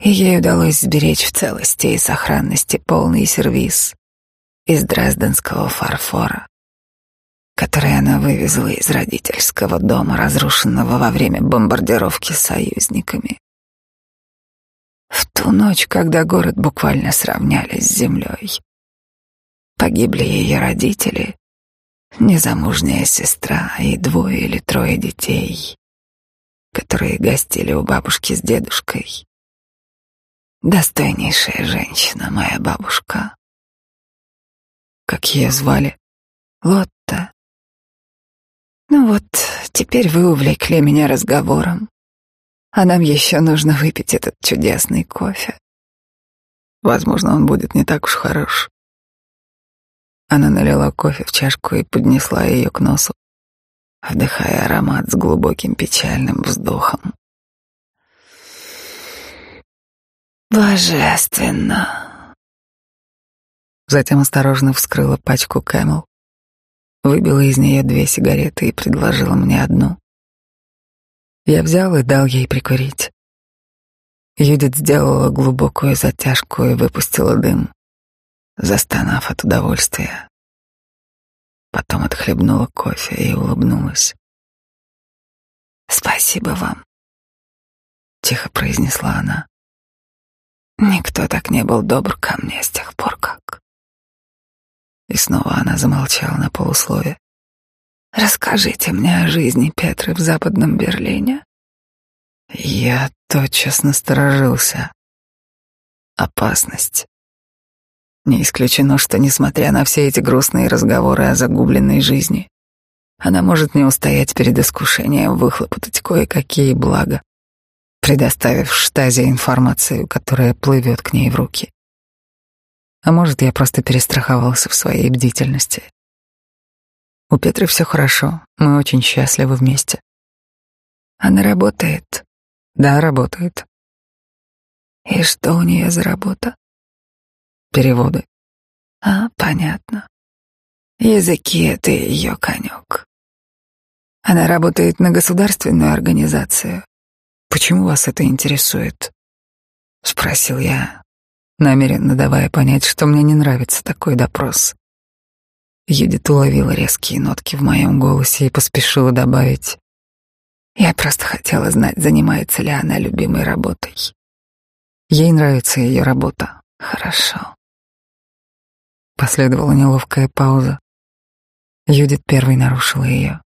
и ей удалось сберечь в целости и сохранности полный сервиз из дрезденского фарфора, который она вывезла из родительского дома, разрушенного во время бомбардировки союзниками. В ту ночь, когда город буквально сравняли с землей, погибли ее родители, незамужняя сестра и двое или трое детей, которые гостили у бабушки с дедушкой. Достойнейшая женщина, моя бабушка. Как ее звали? Лотта. Ну вот, теперь вы увлекли меня разговором. А нам еще нужно выпить этот чудесный кофе. Возможно, он будет не так уж хорош. Она налила кофе в чашку и поднесла ее к носу, вдыхая аромат с глубоким печальным вздохом. Божественно. Затем осторожно вскрыла пачку Camel, выбила из нее две сигареты и предложила мне одну. Я взял и дал ей прикурить. Юдит сделала глубокую затяжку и выпустила дым, застонав от удовольствия. Потом отхлебнула кофе и улыбнулась. «Спасибо вам», — тихо произнесла она. «Никто так не был добр ко мне с тех пор, как...» И снова она замолчала на полуслове. «Расскажите мне о жизни Петры в Западном Берлине». Я тотчас насторожился. Опасность. Не исключено, что, несмотря на все эти грустные разговоры о загубленной жизни, она может не устоять перед искушением выхлопотать кое-какие блага, предоставив штазе информацию, которая плывет к ней в руки. А может, я просто перестраховался в своей бдительности. У Петры все хорошо, мы очень счастливы вместе. Она работает. Да, работает. И что у нее за работа? Переводы. А, понятно. Языки — это ее конек. Она работает на государственную организацию. Почему вас это интересует? Спросил я, намеренно давая понять, что мне не нравится такой допрос. Юдит уловила резкие нотки в моем голосе и поспешила добавить. Я просто хотела знать, занимается ли она любимой работой. Ей нравится ее работа. Хорошо. Последовала неловкая пауза. Юдит первой нарушила ее.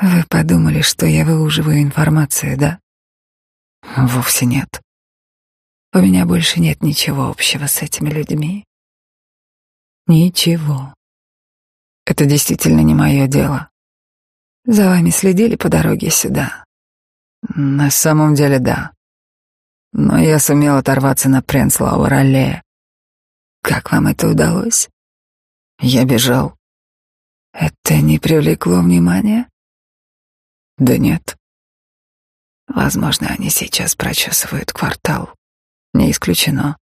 Вы подумали, что я выуживаю информацию, да? Вовсе нет. У меня больше нет ничего общего с этими людьми. Ничего. Это действительно не мое дело. За вами следили по дороге сюда? На самом деле, да. Но я сумел оторваться на Пренслава Ролле. Как вам это удалось? Я бежал. Это не привлекло внимания? Да нет. Возможно, они сейчас прочесывают квартал. Не исключено.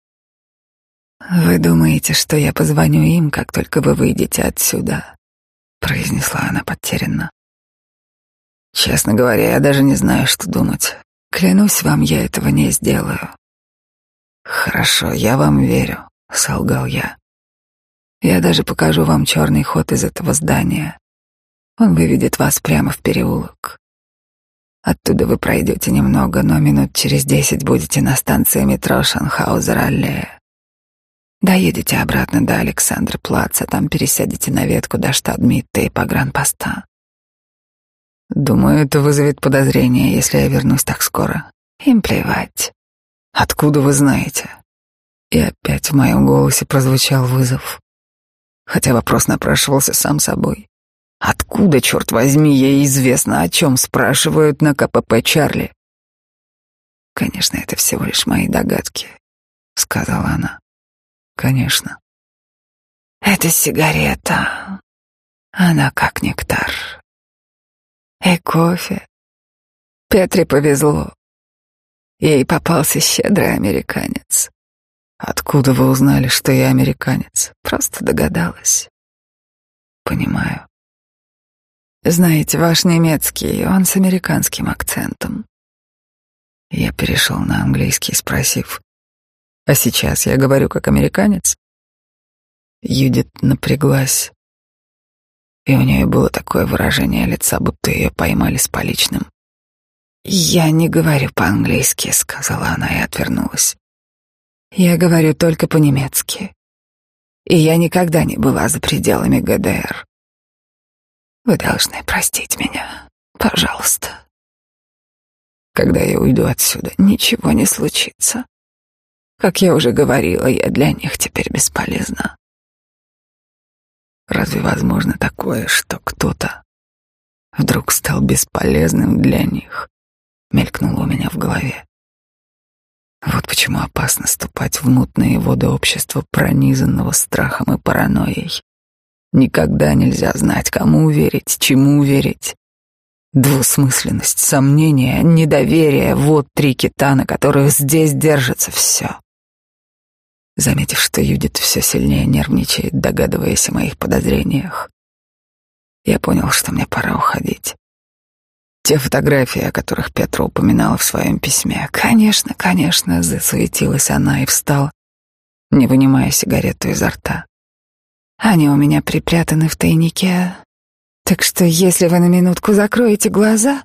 Вы думаете, что я позвоню им, как только вы выйдете отсюда? произнесла она потерянно. Честно говоря, я даже не знаю, что думать. Клянусь вам, я этого не сделаю. Хорошо, я вам верю, солгал я. Я даже покажу вам черный ход из этого здания. Он выведет вас прямо в переулок. Оттуда вы пройдете немного, но минут через десять будете на станции метро Шанхаузер-Аллея. Доедете обратно до Александра Плаца, там пересядете на ветку до штадмитта и погранпоста. Думаю, это вызовет подозрение, если я вернусь так скоро. Им плевать. Откуда вы знаете? И опять в моем голосе прозвучал вызов. Хотя вопрос напрашивался сам собой. Откуда, черт возьми, ей известно, о чем спрашивают на КПП Чарли? Конечно, это всего лишь мои догадки, сказала она. Конечно. Это сигарета. Она как нектар. И кофе. Петре повезло. Ей попался щедрый американец. Откуда вы узнали, что я американец? Просто догадалась. Понимаю. Знаете, ваш немецкий, он с американским акцентом. Я перешел на английский, спросив, а сейчас я говорю как американец? Юдит напряглась, и у нее было такое выражение лица, будто ее поймали с поличным. «Я не говорю по-английски», — сказала она и отвернулась. «Я говорю только по-немецки. И я никогда не была за пределами ГДР. Вы должны простить меня, пожалуйста. Когда я уйду отсюда, ничего не случится. Как я уже говорила, я для них теперь бесполезна. Разве возможно такое, что кто-то вдруг стал бесполезным для них? Мелькнуло у меня в голове. Вот почему опасно ступать в мутные воды общества, пронизанного страхом и паранойей. Никогда нельзя знать, кому верить, чему верить. Двусмысленность, сомнение, недоверие — вот три кита, на которых здесь держится все. Заметив, что Юдит все сильнее нервничает, догадываясь о моих подозрениях, я понял, что мне пора уходить. Те фотографии, о которых Петра упоминала в своем письме. Конечно, конечно, засуетилась она и встала, не вынимая сигарету изо рта. Они у меня припрятаны в тайнике. Так что, если вы на минутку закроете глаза...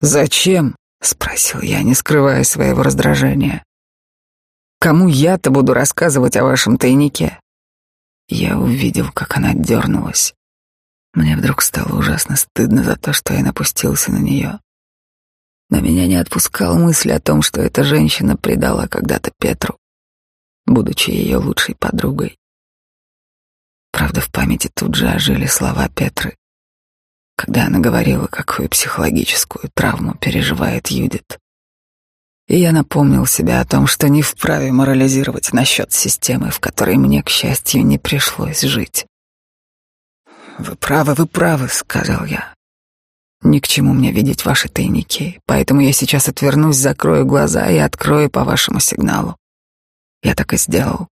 Зачем? спросил я, не скрывая своего раздражения. Кому я-то буду рассказывать о вашем тайнике? Я увидел, как она дернулась. Мне вдруг стало ужасно стыдно за то, что я напустился на нее. Но меня не отпускала мысль о том, что эта женщина предала когда-то Петру, будучи ее лучшей подругой. Правда, в памяти тут же ожили слова Петры, когда она говорила, какую психологическую травму переживает Юдит. И я напомнил себе о том, что не вправе морализировать насчет системы, в которой мне, к счастью, не пришлось жить. «Вы правы, вы правы», — сказал я. «Ни к чему мне видеть ваши тайники, поэтому я сейчас отвернусь, закрою глаза и открою по вашему сигналу». Я так и сделал.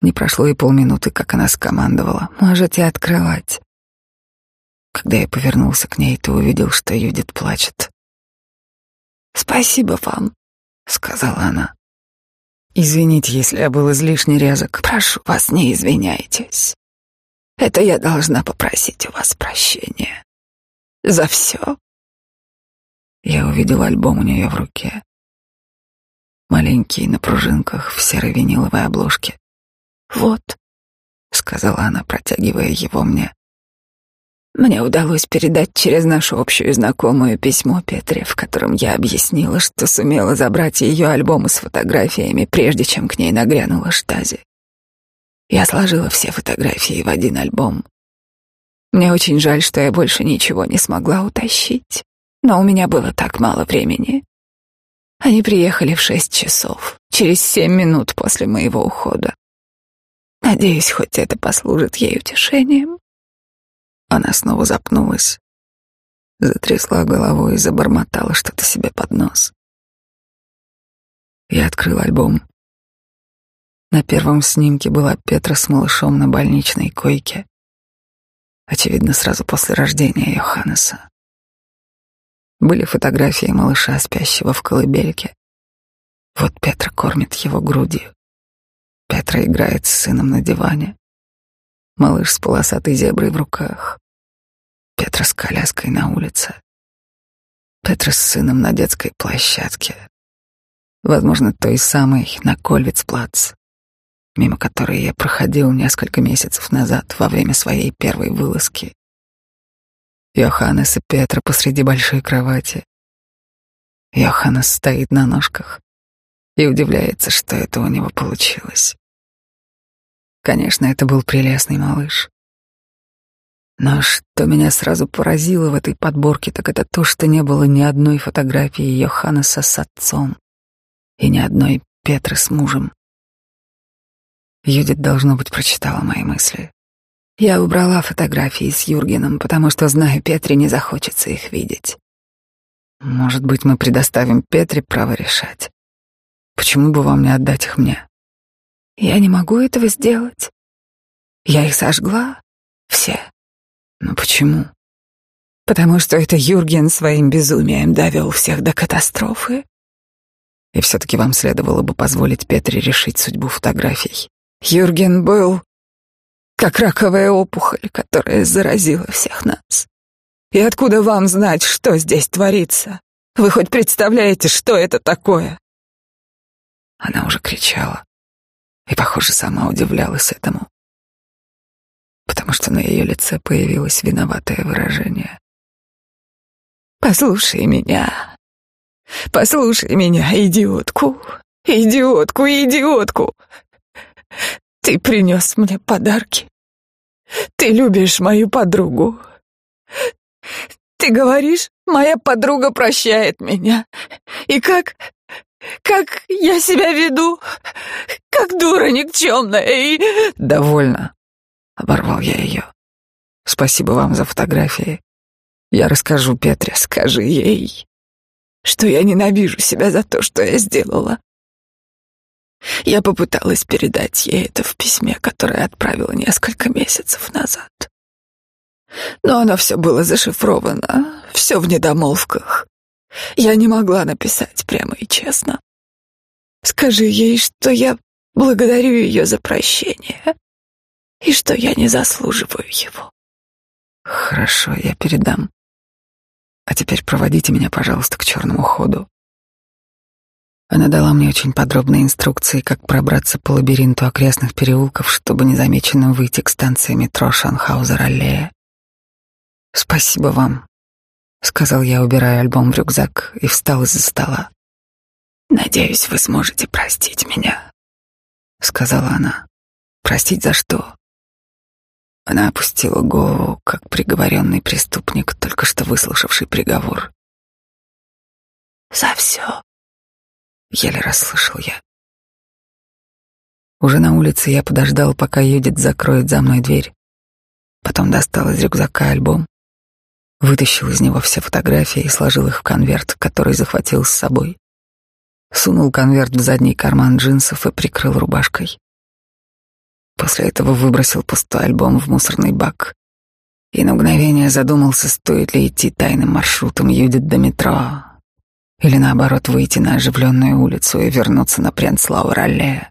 Не прошло и полминуты, как она скомандовала. «Можете открывать». Когда я повернулся к ней, то увидел, что Юдит плачет. «Спасибо вам», — сказала она. «Извините, если я был излишне резок. Прошу вас, не извиняйтесь. Это я должна попросить у вас прощения. За все». Я увидел альбом у нее в руке. Маленький, на пружинках, в серой виниловой обложке. «Вот», — сказала она, протягивая его мне. Мне удалось передать через нашу общую знакомую письмо Петре, в котором я объяснила, что сумела забрать ее альбомы с фотографиями, прежде чем к ней нагрянула штази. Я сложила все фотографии в один альбом. Мне очень жаль, что я больше ничего не смогла утащить, но у меня было так мало времени. Они приехали в шесть часов, через семь минут после моего ухода. Надеюсь, хоть это послужит ей утешением. Она снова запнулась, затрясла головой и забормотала что-то себе под нос. Я открыл альбом. На первом снимке была Петра с малышом на больничной койке. Очевидно, сразу после рождения Йоханнеса. Были фотографии малыша, спящего в колыбельке. Вот Петра кормит его грудью. Петра играет с сыном на диване. Малыш с полосатой зеброй в руках. Петра с коляской на улице. Петра с сыном на детской площадке. Возможно, той самой на Кольвицплац, мимо которой я проходил несколько месяцев назад во время своей первой вылазки. Йоханнес и Петра посреди большой кровати. Йоханнес стоит на ножках и удивляется, что это у него получилось. Конечно, это был прелестный малыш. Но что меня сразу поразило в этой подборке, так это то, что не было ни одной фотографии Йоханнеса с отцом и ни одной Петры с мужем. Юдит, должно быть, прочитала мои мысли. Я убрала фотографии с Юргеном, потому что знаю, Петре не захочется их видеть. Может быть, мы предоставим Петре право решать. Почему бы вам не отдать их мне? Я не могу этого сделать. Я их сожгла. Все. Но почему? Потому что это Юрген своим безумием довел всех до катастрофы. И все-таки вам следовало бы позволить Петре решить судьбу фотографий. Юрген был как раковая опухоль, которая заразила всех нас. И откуда вам знать, что здесь творится? Вы хоть представляете, что это такое? Она уже кричала и, похоже, сама удивлялась этому, потому что на ее лице появилось виноватое выражение. «Послушай меня, послушай меня, идиотку, идиотку, идиотку! Ты принес мне подарки, ты любишь мою подругу, ты говоришь, моя подруга прощает меня. И как... как я себя веду? Как дура никчемная и... Довольно. Оборвал я ее. Спасибо вам за фотографии. Я расскажу Петре, скажи ей, что я ненавижу себя за то, что я сделала. Я попыталась передать ей это в письме, которое отправила несколько месяцев назад. Но оно все было зашифровано, все в недомолвках. Я не могла написать прямо и честно. Скажи ей, что я благодарю ее за прощение и что я не заслуживаю его. Хорошо, я передам. А теперь проводите меня, пожалуйста, к черному ходу. Она дала мне очень подробные инструкции, как пробраться по лабиринту окрестных переулков, чтобы незамеченным выйти к станции метро Шанхаузер-Аллея. «Спасибо вам», — сказал я, убирая альбом в рюкзак, и встал из-за стола. «Надеюсь, вы сможете простить меня», — сказала она. «Простить за что?» Она опустила голову, как приговоренный преступник, только что выслушавший приговор. «За все», — еле расслышал я. Уже на улице я подождал, пока Юдит закроет за мной дверь. Потом достал из рюкзака альбом, вытащил из него все фотографии и сложил их в конверт, который захватил с собой. Сунул конверт в задний карман джинсов и прикрыл рубашкой. После этого выбросил пустой альбом в мусорный бак и на мгновение задумался, стоит ли идти тайным маршрутом Юдит до метро или наоборот выйти на оживленную улицу и вернуться на Пренцлауэр-аллея.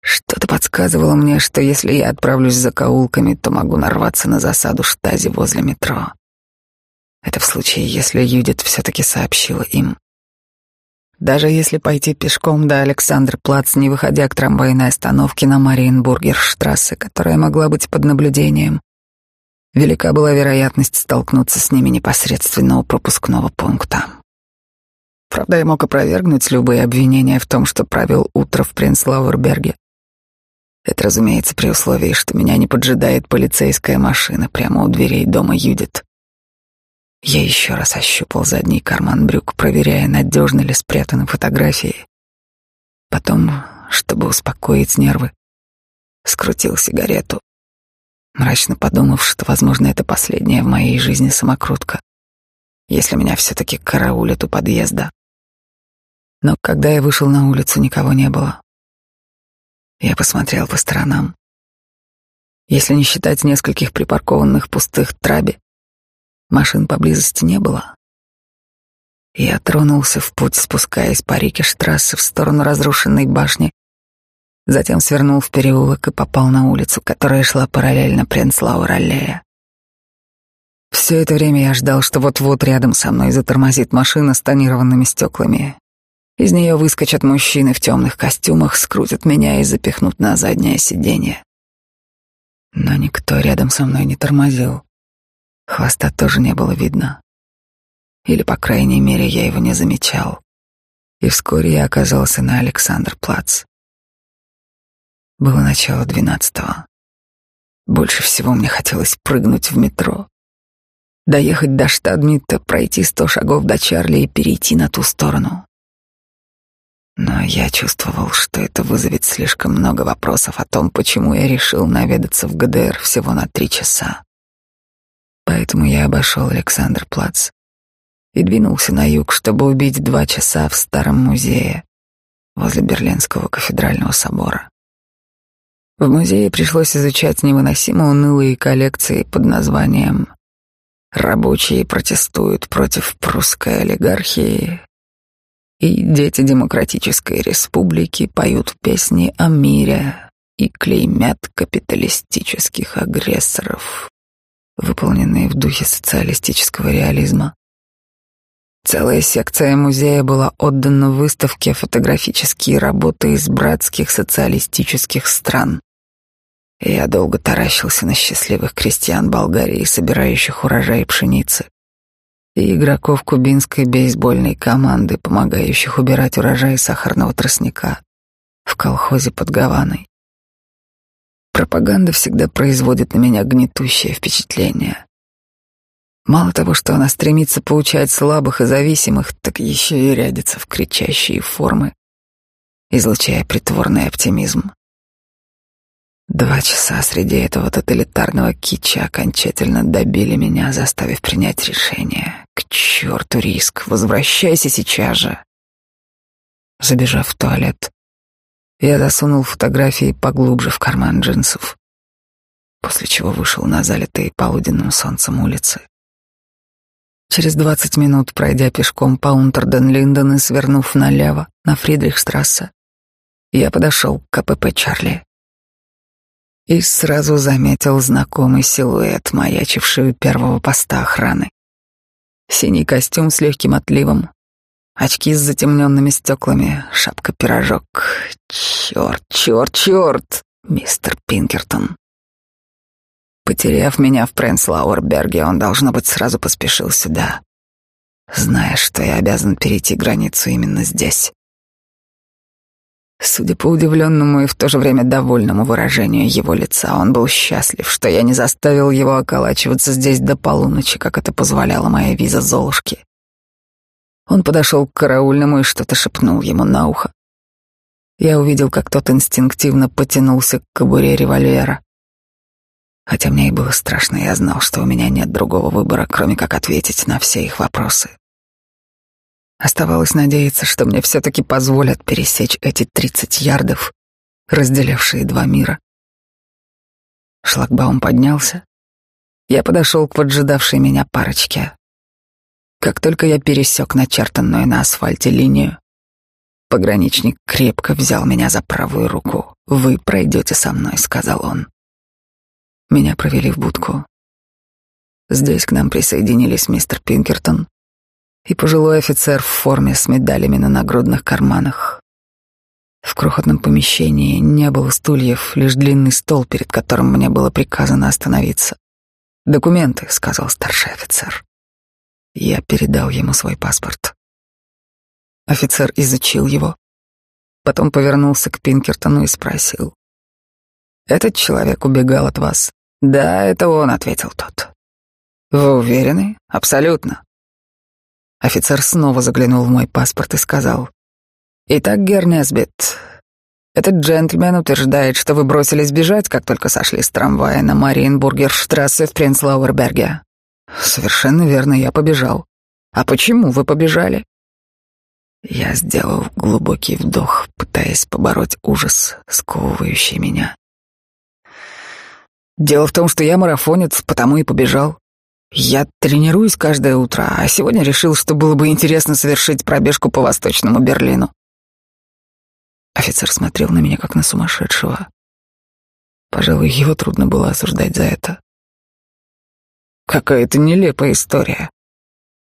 Что-то подсказывало мне, что если я отправлюсь за каулками, то могу нарваться на засаду штази возле метро. Это в случае, если Юдит все-таки сообщила им. Даже если пойти пешком до Александр-Плац, не выходя к трамвайной остановке на Мариенбургерштрассе, которая могла быть под наблюдением, велика была вероятность столкнуться с ними непосредственно у пропускного пункта. Правда, я мог опровергнуть любые обвинения в том, что провел утро в Принцлауэрберге. Это, разумеется, при условии, что меня не поджидает полицейская машина прямо у дверей дома Юдит. Я еще раз ощупал задний карман брюк, проверяя, надежно ли спрятаны фотографии. Потом, чтобы успокоить нервы, скрутил сигарету, мрачно подумав, что, возможно, это последняя в моей жизни самокрутка, если меня все-таки караулят у подъезда. Но когда я вышел на улицу, никого не было. Я посмотрел по сторонам. Если не считать нескольких припаркованных пустых траби, Машин поблизости не было. Я тронулся в путь, спускаясь по реке Штрассе в сторону разрушенной башни, затем свернул в переулок и попал на улицу, которая шла параллельно Пренцлауэр-аллея. Все это время я ждал, что вот-вот рядом со мной затормозит машина с тонированными стеклами. Из нее выскочат мужчины в темных костюмах, скрутят меня и запихнут на заднее сиденье. Но никто рядом со мной не тормозил. Хвоста тоже не было видно. Или, по крайней мере, я его не замечал. И вскоре я оказался на Александр-Плац. Было начало двенадцатого. Больше всего мне хотелось прыгнуть в метро, доехать до Штадмитта, пройти сто шагов до Чарли и перейти на ту сторону. Но я чувствовал, что это вызовет слишком много вопросов о том, почему я решил наведаться в ГДР всего на три часа. Поэтому я обошел Александр-Плац и двинулся на юг, чтобы убить два часа в старом музее возле Берлинского кафедрального собора. В музее пришлось изучать невыносимо унылые коллекции под названием «Рабочие протестуют против прусской олигархии» и «Дети Демократической Республики поют песни о мире и клеймят капиталистических агрессоров» выполненные в духе социалистического реализма. Целая секция музея была отдана выставке фотографические работы из братских социалистических стран. Я долго таращился на счастливых крестьян Болгарии, собирающих урожай пшеницы, и игроков кубинской бейсбольной команды, помогающих убирать урожай сахарного тростника в колхозе под Гаваной. Пропаганда всегда производит на меня гнетущее впечатление. Мало того, что она стремится поучать слабых и зависимых, так еще и рядится в кричащие формы, излучая притворный оптимизм. Два часа среди этого тоталитарного кича окончательно добили меня, заставив принять решение. К черту риск, возвращайся сейчас же. Забежав в туалет, я засунул фотографии поглубже в карман джинсов. после чего вышел на залитые полуденным солнцем улицы. Через двадцать минут, пройдя пешком по Унтерден-Линден и свернув налево на Фридрихштрассе, я подошел к КПП Чарли и сразу заметил знакомый силуэт, маячивший у первого поста охраны. Синий костюм с легким отливом, очки с затемненными стеклами, шапка-пирожок. Черт, черт, черт, мистер Пинкертон. Потеряв меня в Пренслауэрберге, он, должно быть, сразу поспешил сюда, зная, что я обязан перейти границу именно здесь. Судя по удивленному и в то же время довольному выражению его лица, он был счастлив, что я не заставил его околачиваться здесь до полуночи, как это позволяла моя виза Золушки. Он подошел к караульному и что-то шепнул ему на ухо. Я увидел, как тот инстинктивно потянулся к кобуре револьвера. Хотя мне и было страшно, я знал, что у меня нет другого выбора, кроме как ответить на все их вопросы. Оставалось надеяться, что мне все-таки позволят пересечь эти тридцать ярдов, разделявшие два мира. Шлагбаум поднялся. Я подошел к поджидавшей меня парочке. Как только я пересек начертанную на асфальте линию, пограничник крепко взял меня за правую руку. «Вы пройдете со мной», — сказал он. Меня провели в будку. Здесь к нам присоединились мистер Пинкертон, и пожилой офицер в форме с медалями на нагрудных карманах. В крохотном помещении не было стульев, лишь длинный стол, перед которым мне было приказано остановиться. «Документы», — сказал старший офицер. Я передал ему свой паспорт. Офицер изучил его, потом повернулся к Пинкертону и спросил. «Этот человек убегал от вас?» «Да, это он», — ответил тот. «Вы уверены?» «Абсолютно. Офицер снова заглянул в мой паспорт и сказал. «Итак, Гернесбит, этот джентльмен утверждает, что вы бросились бежать, как только сошли с трамвая на Мариенбургерштрассе в Принцлауэрберге». «Совершенно верно, я побежал». «А почему вы побежали?» Я сделал глубокий вдох, пытаясь побороть ужас, сковывающий меня. Дело в том, что я марафонец, потому и побежал. Я тренируюсь каждое утро, а сегодня решил, что было бы интересно совершить пробежку по Восточному Берлину. Офицер смотрел на меня как на сумасшедшего. Пожалуй, его трудно было осуждать за это. Какая-то нелепая история.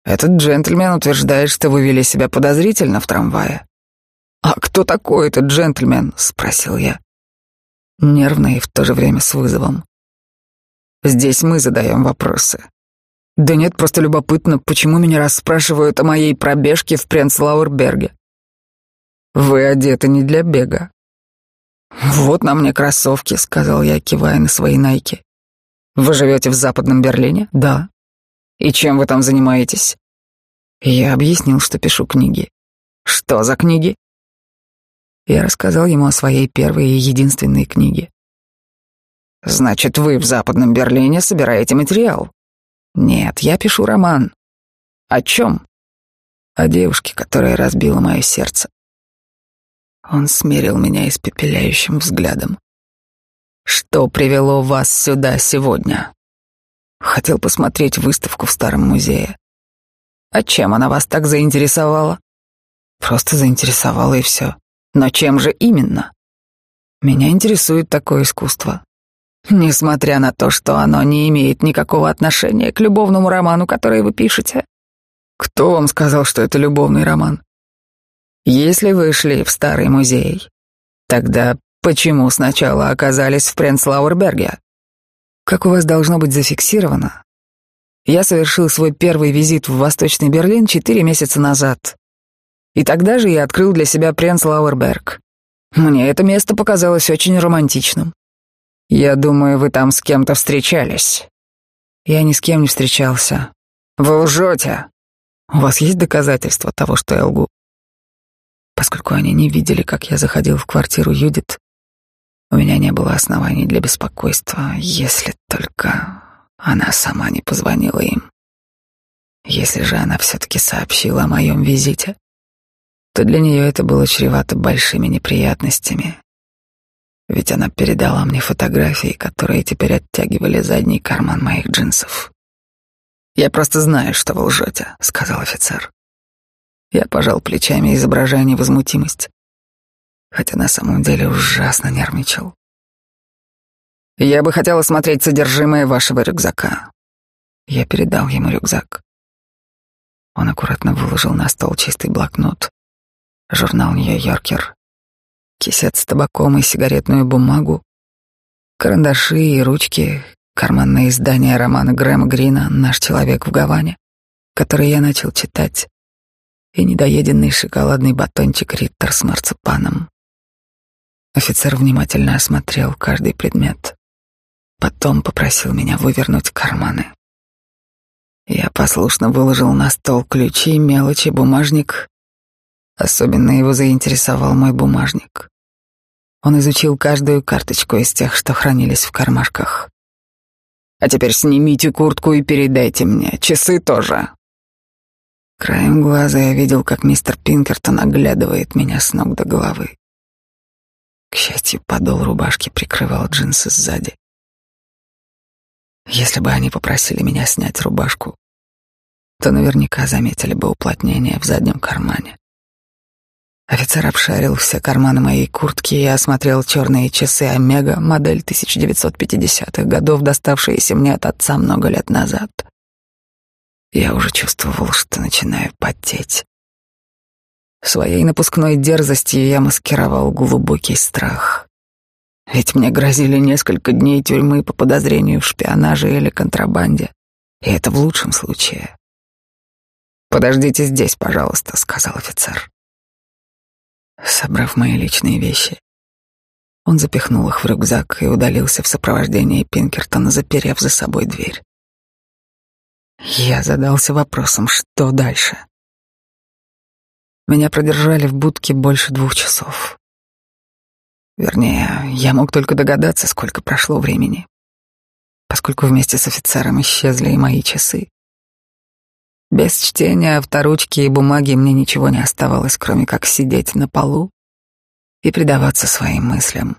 Этот джентльмен утверждает, что вы вели себя подозрительно в трамвае. «А кто такой этот джентльмен?» — спросил я. Нервно и в то же время с вызовом. Здесь мы задаем вопросы. Да нет, просто любопытно, почему меня расспрашивают о моей пробежке в Пренцлауэрберге. Вы одеты не для бега. Вот на мне кроссовки, сказал я, кивая на свои найки. Вы живете в Западном Берлине? Да. И чем вы там занимаетесь? Я объяснил, что пишу книги. Что за книги? Я рассказал ему о своей первой и единственной книге. Значит, вы в Западном Берлине собираете материал? Нет, я пишу роман. О чем? О девушке, которая разбила мое сердце. Он смерил меня испепеляющим взглядом. Что привело вас сюда сегодня? Хотел посмотреть выставку в старом музее. А чем она вас так заинтересовала? Просто заинтересовала и все. Но чем же именно? Меня интересует такое искусство. Несмотря на то, что оно не имеет никакого отношения к любовному роману, который вы пишете. Кто вам сказал, что это любовный роман? Если вы шли в старый музей, тогда почему сначала оказались в Пренцлауэрберге? Как у вас должно быть зафиксировано? Я совершил свой первый визит в Восточный Берлин четыре месяца назад. И тогда же я открыл для себя Пренцлауэрберг. Мне это место показалось очень романтичным. Я думаю, вы там с кем-то встречались. Я ни с кем не встречался. Вы лжете. У вас есть доказательства того, что я лгу? Поскольку они не видели, как я заходил в квартиру Юдит, у меня не было оснований для беспокойства, если только она сама не позвонила им. Если же она все-таки сообщила о моем визите, то для нее это было чревато большими неприятностями. Ведь она передала мне фотографии, которые теперь оттягивали задний карман моих джинсов. «Я просто знаю, что вы лжете», — сказал офицер. Я пожал плечами, изображая невозмутимость, хотя на самом деле ужасно нервничал. «Я бы хотел осмотреть содержимое вашего рюкзака». Я передал ему рюкзак. Он аккуратно выложил на стол чистый блокнот, журнал «Нью-Йоркер», кисет с табаком и сигаретную бумагу, карандаши и ручки, карманное издание романа Грэма Грина «Наш человек в Гаване», который я начал читать, и недоеденный шоколадный батончик Риттер с марципаном. Офицер внимательно осмотрел каждый предмет. Потом попросил меня вывернуть карманы. Я послушно выложил на стол ключи, мелочи, бумажник. Особенно его заинтересовал мой бумажник. Он изучил каждую карточку из тех, что хранились в кармашках. А теперь снимите куртку и передайте мне. Часы тоже. Краем глаза я видел, как мистер Пинкертон оглядывает меня с ног до головы. К счастью, подол рубашки прикрывал джинсы сзади. Если бы они попросили меня снять рубашку, то наверняка заметили бы уплотнение в заднем кармане. Офицер обшарил все карманы моей куртки и осмотрел черные часы Омега, модель 1950-х годов, доставшиеся мне от отца много лет назад. Я уже чувствовал, что начинаю потеть. Своей напускной дерзостью я маскировал глубокий страх. Ведь мне грозили несколько дней тюрьмы по подозрению в шпионаже или контрабанде. И это в лучшем случае. «Подождите здесь, пожалуйста», — сказал офицер. Собрав мои личные вещи, он запихнул их в рюкзак и удалился в сопровождении Пинкертона, заперев за собой дверь. Я задался вопросом, что дальше. Меня продержали в будке больше двух часов. Вернее, я мог только догадаться, сколько прошло времени, поскольку вместе с офицером исчезли и мои часы. Без чтения авторучки и бумаги мне ничего не оставалось, кроме как сидеть на полу и предаваться своим мыслям.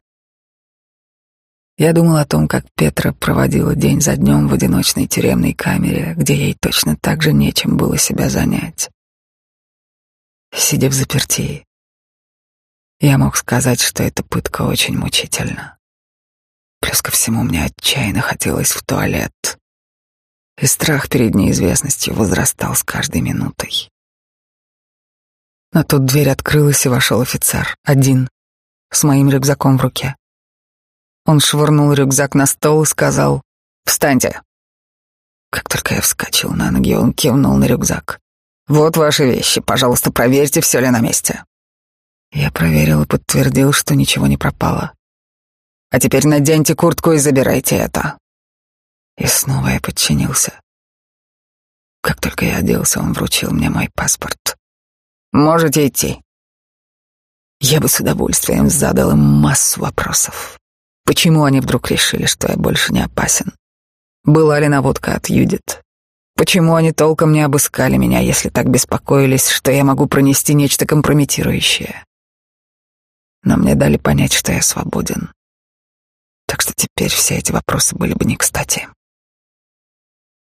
Я думал о том, как Петра проводила день за днем в одиночной тюремной камере, где ей точно так же нечем было себя занять. Сидя в заперти, я мог сказать, что эта пытка очень мучительна. Плюс ко всему мне отчаянно хотелось в туалет, и страх перед неизвестностью возрастал с каждой минутой. Но тут дверь открылась, и вошел офицер, один, с моим рюкзаком в руке. Он швырнул рюкзак на стол и сказал «Встаньте!». Как только я вскочил на ноги, он кивнул на рюкзак. «Вот ваши вещи, пожалуйста, проверьте, все ли на месте». Я проверил и подтвердил, что ничего не пропало. «А теперь наденьте куртку и забирайте это», и снова я подчинился. Как только я оделся, он вручил мне мой паспорт. «Можете идти». Я бы с удовольствием задал им массу вопросов. Почему они вдруг решили, что я больше не опасен? Была ли наводка от Юдит? Почему они толком не обыскали меня, если так беспокоились, что я могу пронести нечто компрометирующее? Но мне дали понять, что я свободен. Так что теперь все эти вопросы были бы не кстати.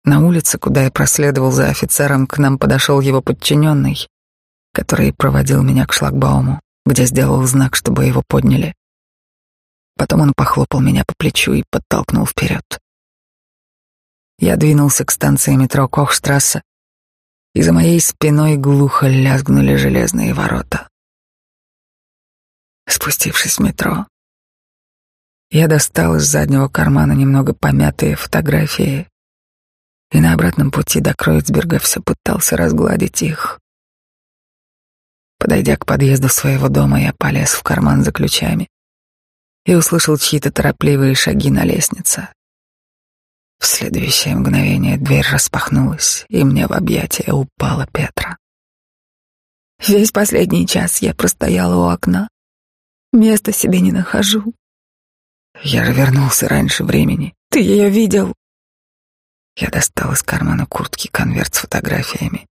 На улице, куда я проследовал за офицером, к нам подошел его подчиненный, который проводил меня к шлагбауму, где сделал знак, чтобы его подняли. Потом он похлопал меня по плечу и подтолкнул вперед. Я двинулся к станции метро Кохштрассе, и за моей спиной глухо лязгнули железные ворота. Спустившись в метро, я достал из заднего кармана немного помятые фотографии и на обратном пути до Кройцберга все пытался разгладить их. Подойдя к подъезду своего дома, я полез в карман за ключами и услышал чьи-то торопливые шаги на лестнице. В следующее мгновение дверь распахнулась, и мне в объятия упала Петра. Весь последний час я простояла у окна. Места себе не нахожу. Я же вернулся раньше времени. Ты ее видел? Я достал из кармана куртки конверт с фотографиями.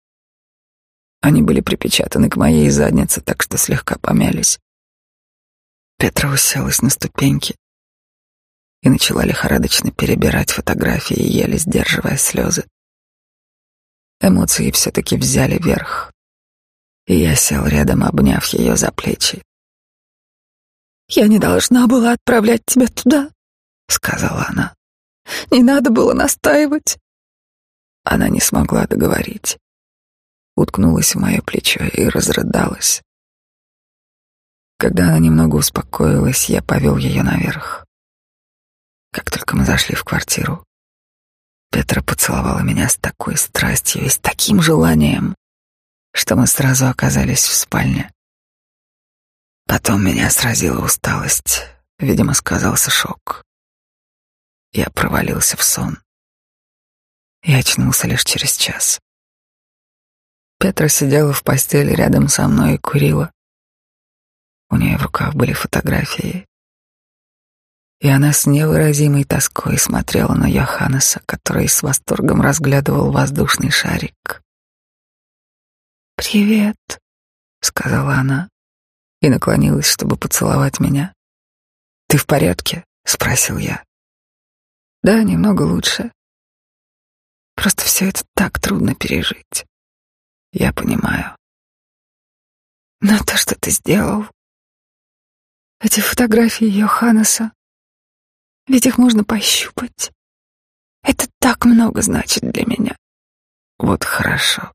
Они были припечатаны к моей заднице, так что слегка помялись. Петра уселась на ступеньки и начала лихорадочно перебирать фотографии, еле сдерживая слезы. Эмоции все-таки взяли верх, и я сел рядом, обняв ее за плечи. «Я не должна была отправлять тебя туда», — сказала она. «Не надо было настаивать». Она не смогла договорить. Уткнулась в мое плечо и разрыдалась. Когда она немного успокоилась, я повел ее наверх. Как только мы зашли в квартиру, Петра поцеловала меня с такой страстью и с таким желанием, что мы сразу оказались в спальне. Потом меня сразила усталость, видимо, сказался шок. Я провалился в сон и очнулся лишь через час. Петра сидела в постели рядом со мной и курила. У нее в руках были фотографии. И она с невыразимой тоской смотрела на Йоханнеса, который с восторгом разглядывал воздушный шарик. «Привет», — сказала она и наклонилась, чтобы поцеловать меня. «Ты в порядке?» — спросил я. «Да, немного лучше. Просто все это так трудно пережить. Я понимаю. Но то, что ты сделал, эти фотографии Йоханнеса, ведь их можно пощупать. Это так много значит для меня. Вот хорошо.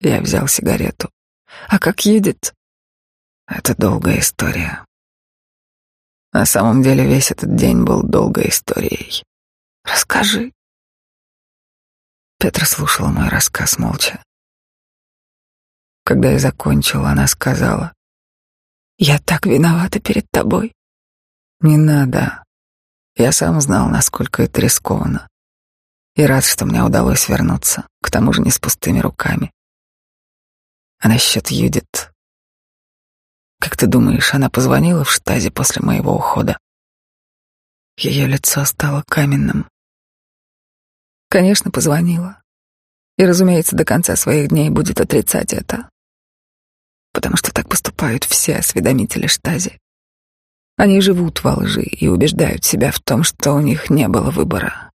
Я взял сигарету. А как едет? Это долгая история. На самом деле весь этот день был долгой историей. Расскажи. Петра слушала мой рассказ молча. Когда я закончил, она сказала, «Я так виновата перед тобой». «Не надо. Я сам знал, насколько это рискованно. И рад, что мне удалось вернуться, к тому же не с пустыми руками. А насчет Юдит... Как ты думаешь, она позвонила в штазе после моего ухода? Ее лицо стало каменным. Конечно, позвонила. И, разумеется, до конца своих дней будет отрицать это потому что так поступают все осведомители штази. Они живут во лжи и убеждают себя в том, что у них не было выбора,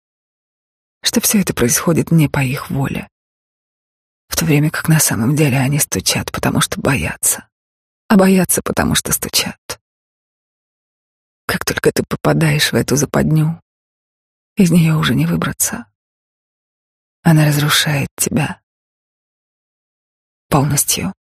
что все это происходит не по их воле, в то время как на самом деле они стучат, потому что боятся, а боятся, потому что стучат. Как только ты попадаешь в эту западню, из нее уже не выбраться. Она разрушает тебя полностью.